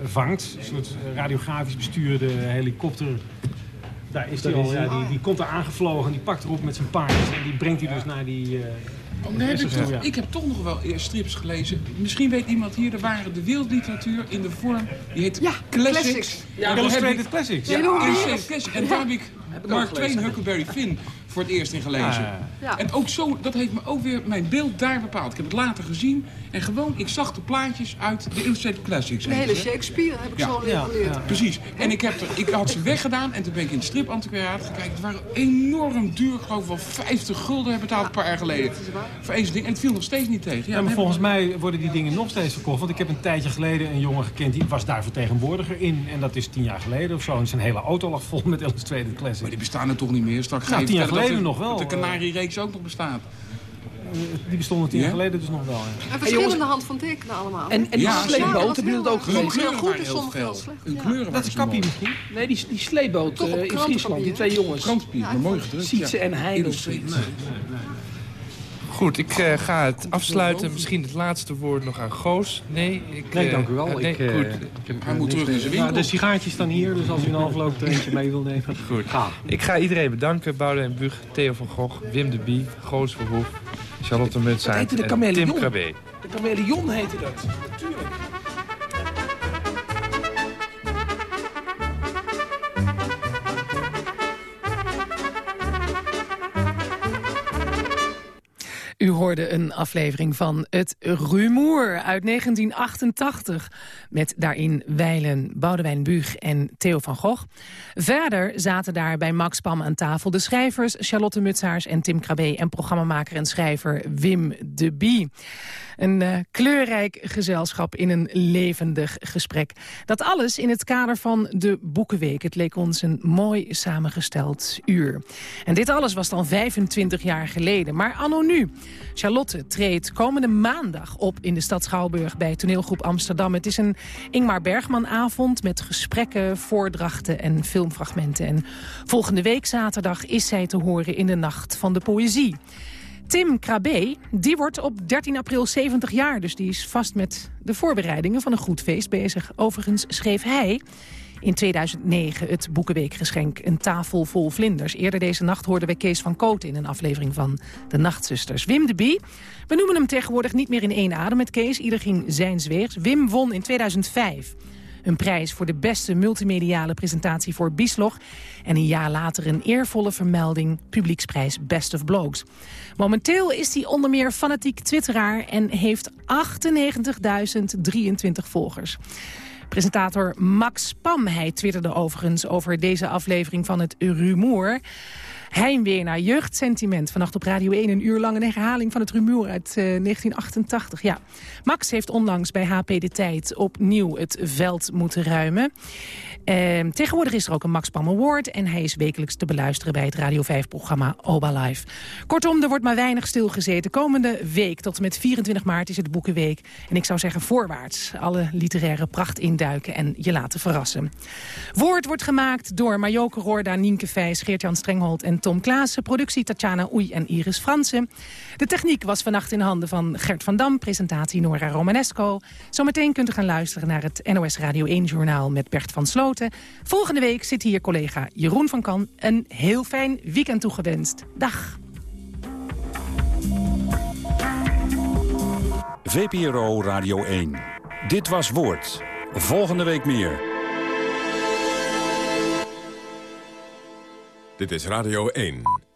vangt. Een soort radiografisch bestuurde helikopter... Daar is hij al, is ja, die, die komt er aangevlogen en die pakt erop met zijn paard. En die brengt hij dus naar die... eh, Oh, daar heb ik, toch, ja. ik heb toch nog wel eerst strips gelezen. Misschien weet iemand hier, er waren de wereldliteratuur in de vorm, die heet Classics. Classics. Ja, Illustrated Classics. Ja, Ja, Classics. En daar heb ik Mark. Twain, Huckleberry Finn voor het eerst in gelezen. Ja. Ja. En ook zo, dat heeft me ook weer mijn beeld daar bepaald. Ik heb het later gezien en gewoon, ik zag de plaatjes uit de Illustrated Classics. De hele? Shakespeare heb ik Ja. zo leren geleerd. Precies. En ik, heb er, ik had ze weggedaan en toen ben ik in het stripantiquariaat gekeken. Het waren enorm duur, ik geloof wel 50 gulden heb ik betaald een paar jaar geleden. Voor één zo'n ding. En het viel nog steeds niet tegen. Ja, maar volgens ik- mij worden die dingen nog steeds verkocht. Want ik heb een tijdje geleden een jongen gekend, die was daar vertegenwoordiger in. En dat is tien jaar geleden of zo. En zijn hele auto lag vol met Illustrated Classics. Maar die bestaan er toch niet meer? Straks Nou, je tien jaar geleden de- nog wel. Dat de Canarie-reeks ook nog bestaat. Eh, Die bestonden tien Ja? jaar geleden dus nog wel. Ja. En verschillende hand van tekenen allemaal. En, en die Ja, sleepboot, ja, heb je dat ook heel kleuren goed en fel. heel slecht. Hun ja. kleuren Dat is Kappie misschien? Nee, die, die sleepboot eh, in Friesland, die twee jongens. Krantpapier, maar mooi gedrukt. Sietse ja. en Heijn. Illustrated. Goed, ik eh, ga het afsluiten. Misschien het laatste woord nog aan Goos. Nee, ik, Nee, eh, dank u wel. eh, nee, ik, eh, goed. ik heb, Hij eh, moet terug in zijn winkel. Nou, de sigaartjes staan hier, dus als u een afloop eentje mee wil nemen. Goed. Ga. Ik ga iedereen bedanken. Boudewijn Bug, Theo van Gogh, Wim de Bie, Goos Verhoef, Charlotte de en Tim? Krabbe. De chameleon heette dat. Natuurlijk. U hoorde een aflevering van Het Rumoer uit 1988... met daarin Weilen, Boudewijn Buug en Theo van Gogh. Verder zaten daar bij Max Pam aan tafel de schrijvers... Charlotte Mutsaars en Tim Krabbe en programmamaker en schrijver Wim de Bie. Een eh, kleurrijk gezelschap in een levendig gesprek. Dat alles in het kader van de Boekenweek. Het leek ons een mooi samengesteld uur. En dit alles was dan 25 jaar geleden. Maar anno nu. Charlotte treedt komende maandag op in de stad Schouwburg bij toneelgroep Amsterdam. Het is een Ingmar Bergman avond met gesprekken, voordrachten en filmfragmenten. En volgende week zaterdag is zij te horen in de Nacht van de Poëzie. Tim Krabbe, die wordt op 13 april 70 jaar. Dus die is vast met de voorbereidingen van een goed feest bezig. Overigens schreef hij in 2009 het Boekenweekgeschenk Een tafel vol vlinders. Eerder deze nacht hoorden we Kees van Kooten in een aflevering van De Nachtzusters. Wim de Bie, we noemen hem tegenwoordig niet meer in één adem met Kees. Ieder ging zijn weegs. Wim won in 2005 een prijs voor de beste multimediale presentatie voor Bislog. En een jaar later een eervolle vermelding publieksprijs Best of Blogs. Momenteel is hij onder meer fanatiek twitteraar en heeft 98.023 volgers. Presentator Max Pam, hij twitterde overigens over deze aflevering van het Rumoer. Heimwee naar jeugdsentiment. Vannacht op Radio 1 een uur lang een herhaling van het rumoer uit 1988. Ja, Max heeft onlangs bij HP De Tijd opnieuw het veld moeten ruimen. Ehm, tegenwoordig is er ook een Max Pam Award... en hij is wekelijks te beluisteren bij het Radio 5-programma Oba Live. Kortom, er wordt maar weinig stilgezeten. Komende week tot en met 24 maart is het Boekenweek. En ik zou zeggen voorwaarts. Alle literaire pracht induiken en je laten verrassen. Woord wordt gemaakt door Marjoke Roorda, Nienke Vijs... Geert-Jan Strenghold en Tom Klaassen. Productie Tatjana Oei en Iris Fransen. De techniek was vannacht in handen van Gert van Dam. Presentatie Nora Romanesco. Zometeen kunt u gaan luisteren naar het NOS Radio 1-journaal met Bert van Volgende week zit hier collega Jeroen van Kan. Een heel fijn weekend toegewenst. Dag. VPRO Radio 1. Dit was Woord. Volgende week meer. Dit is Radio 1.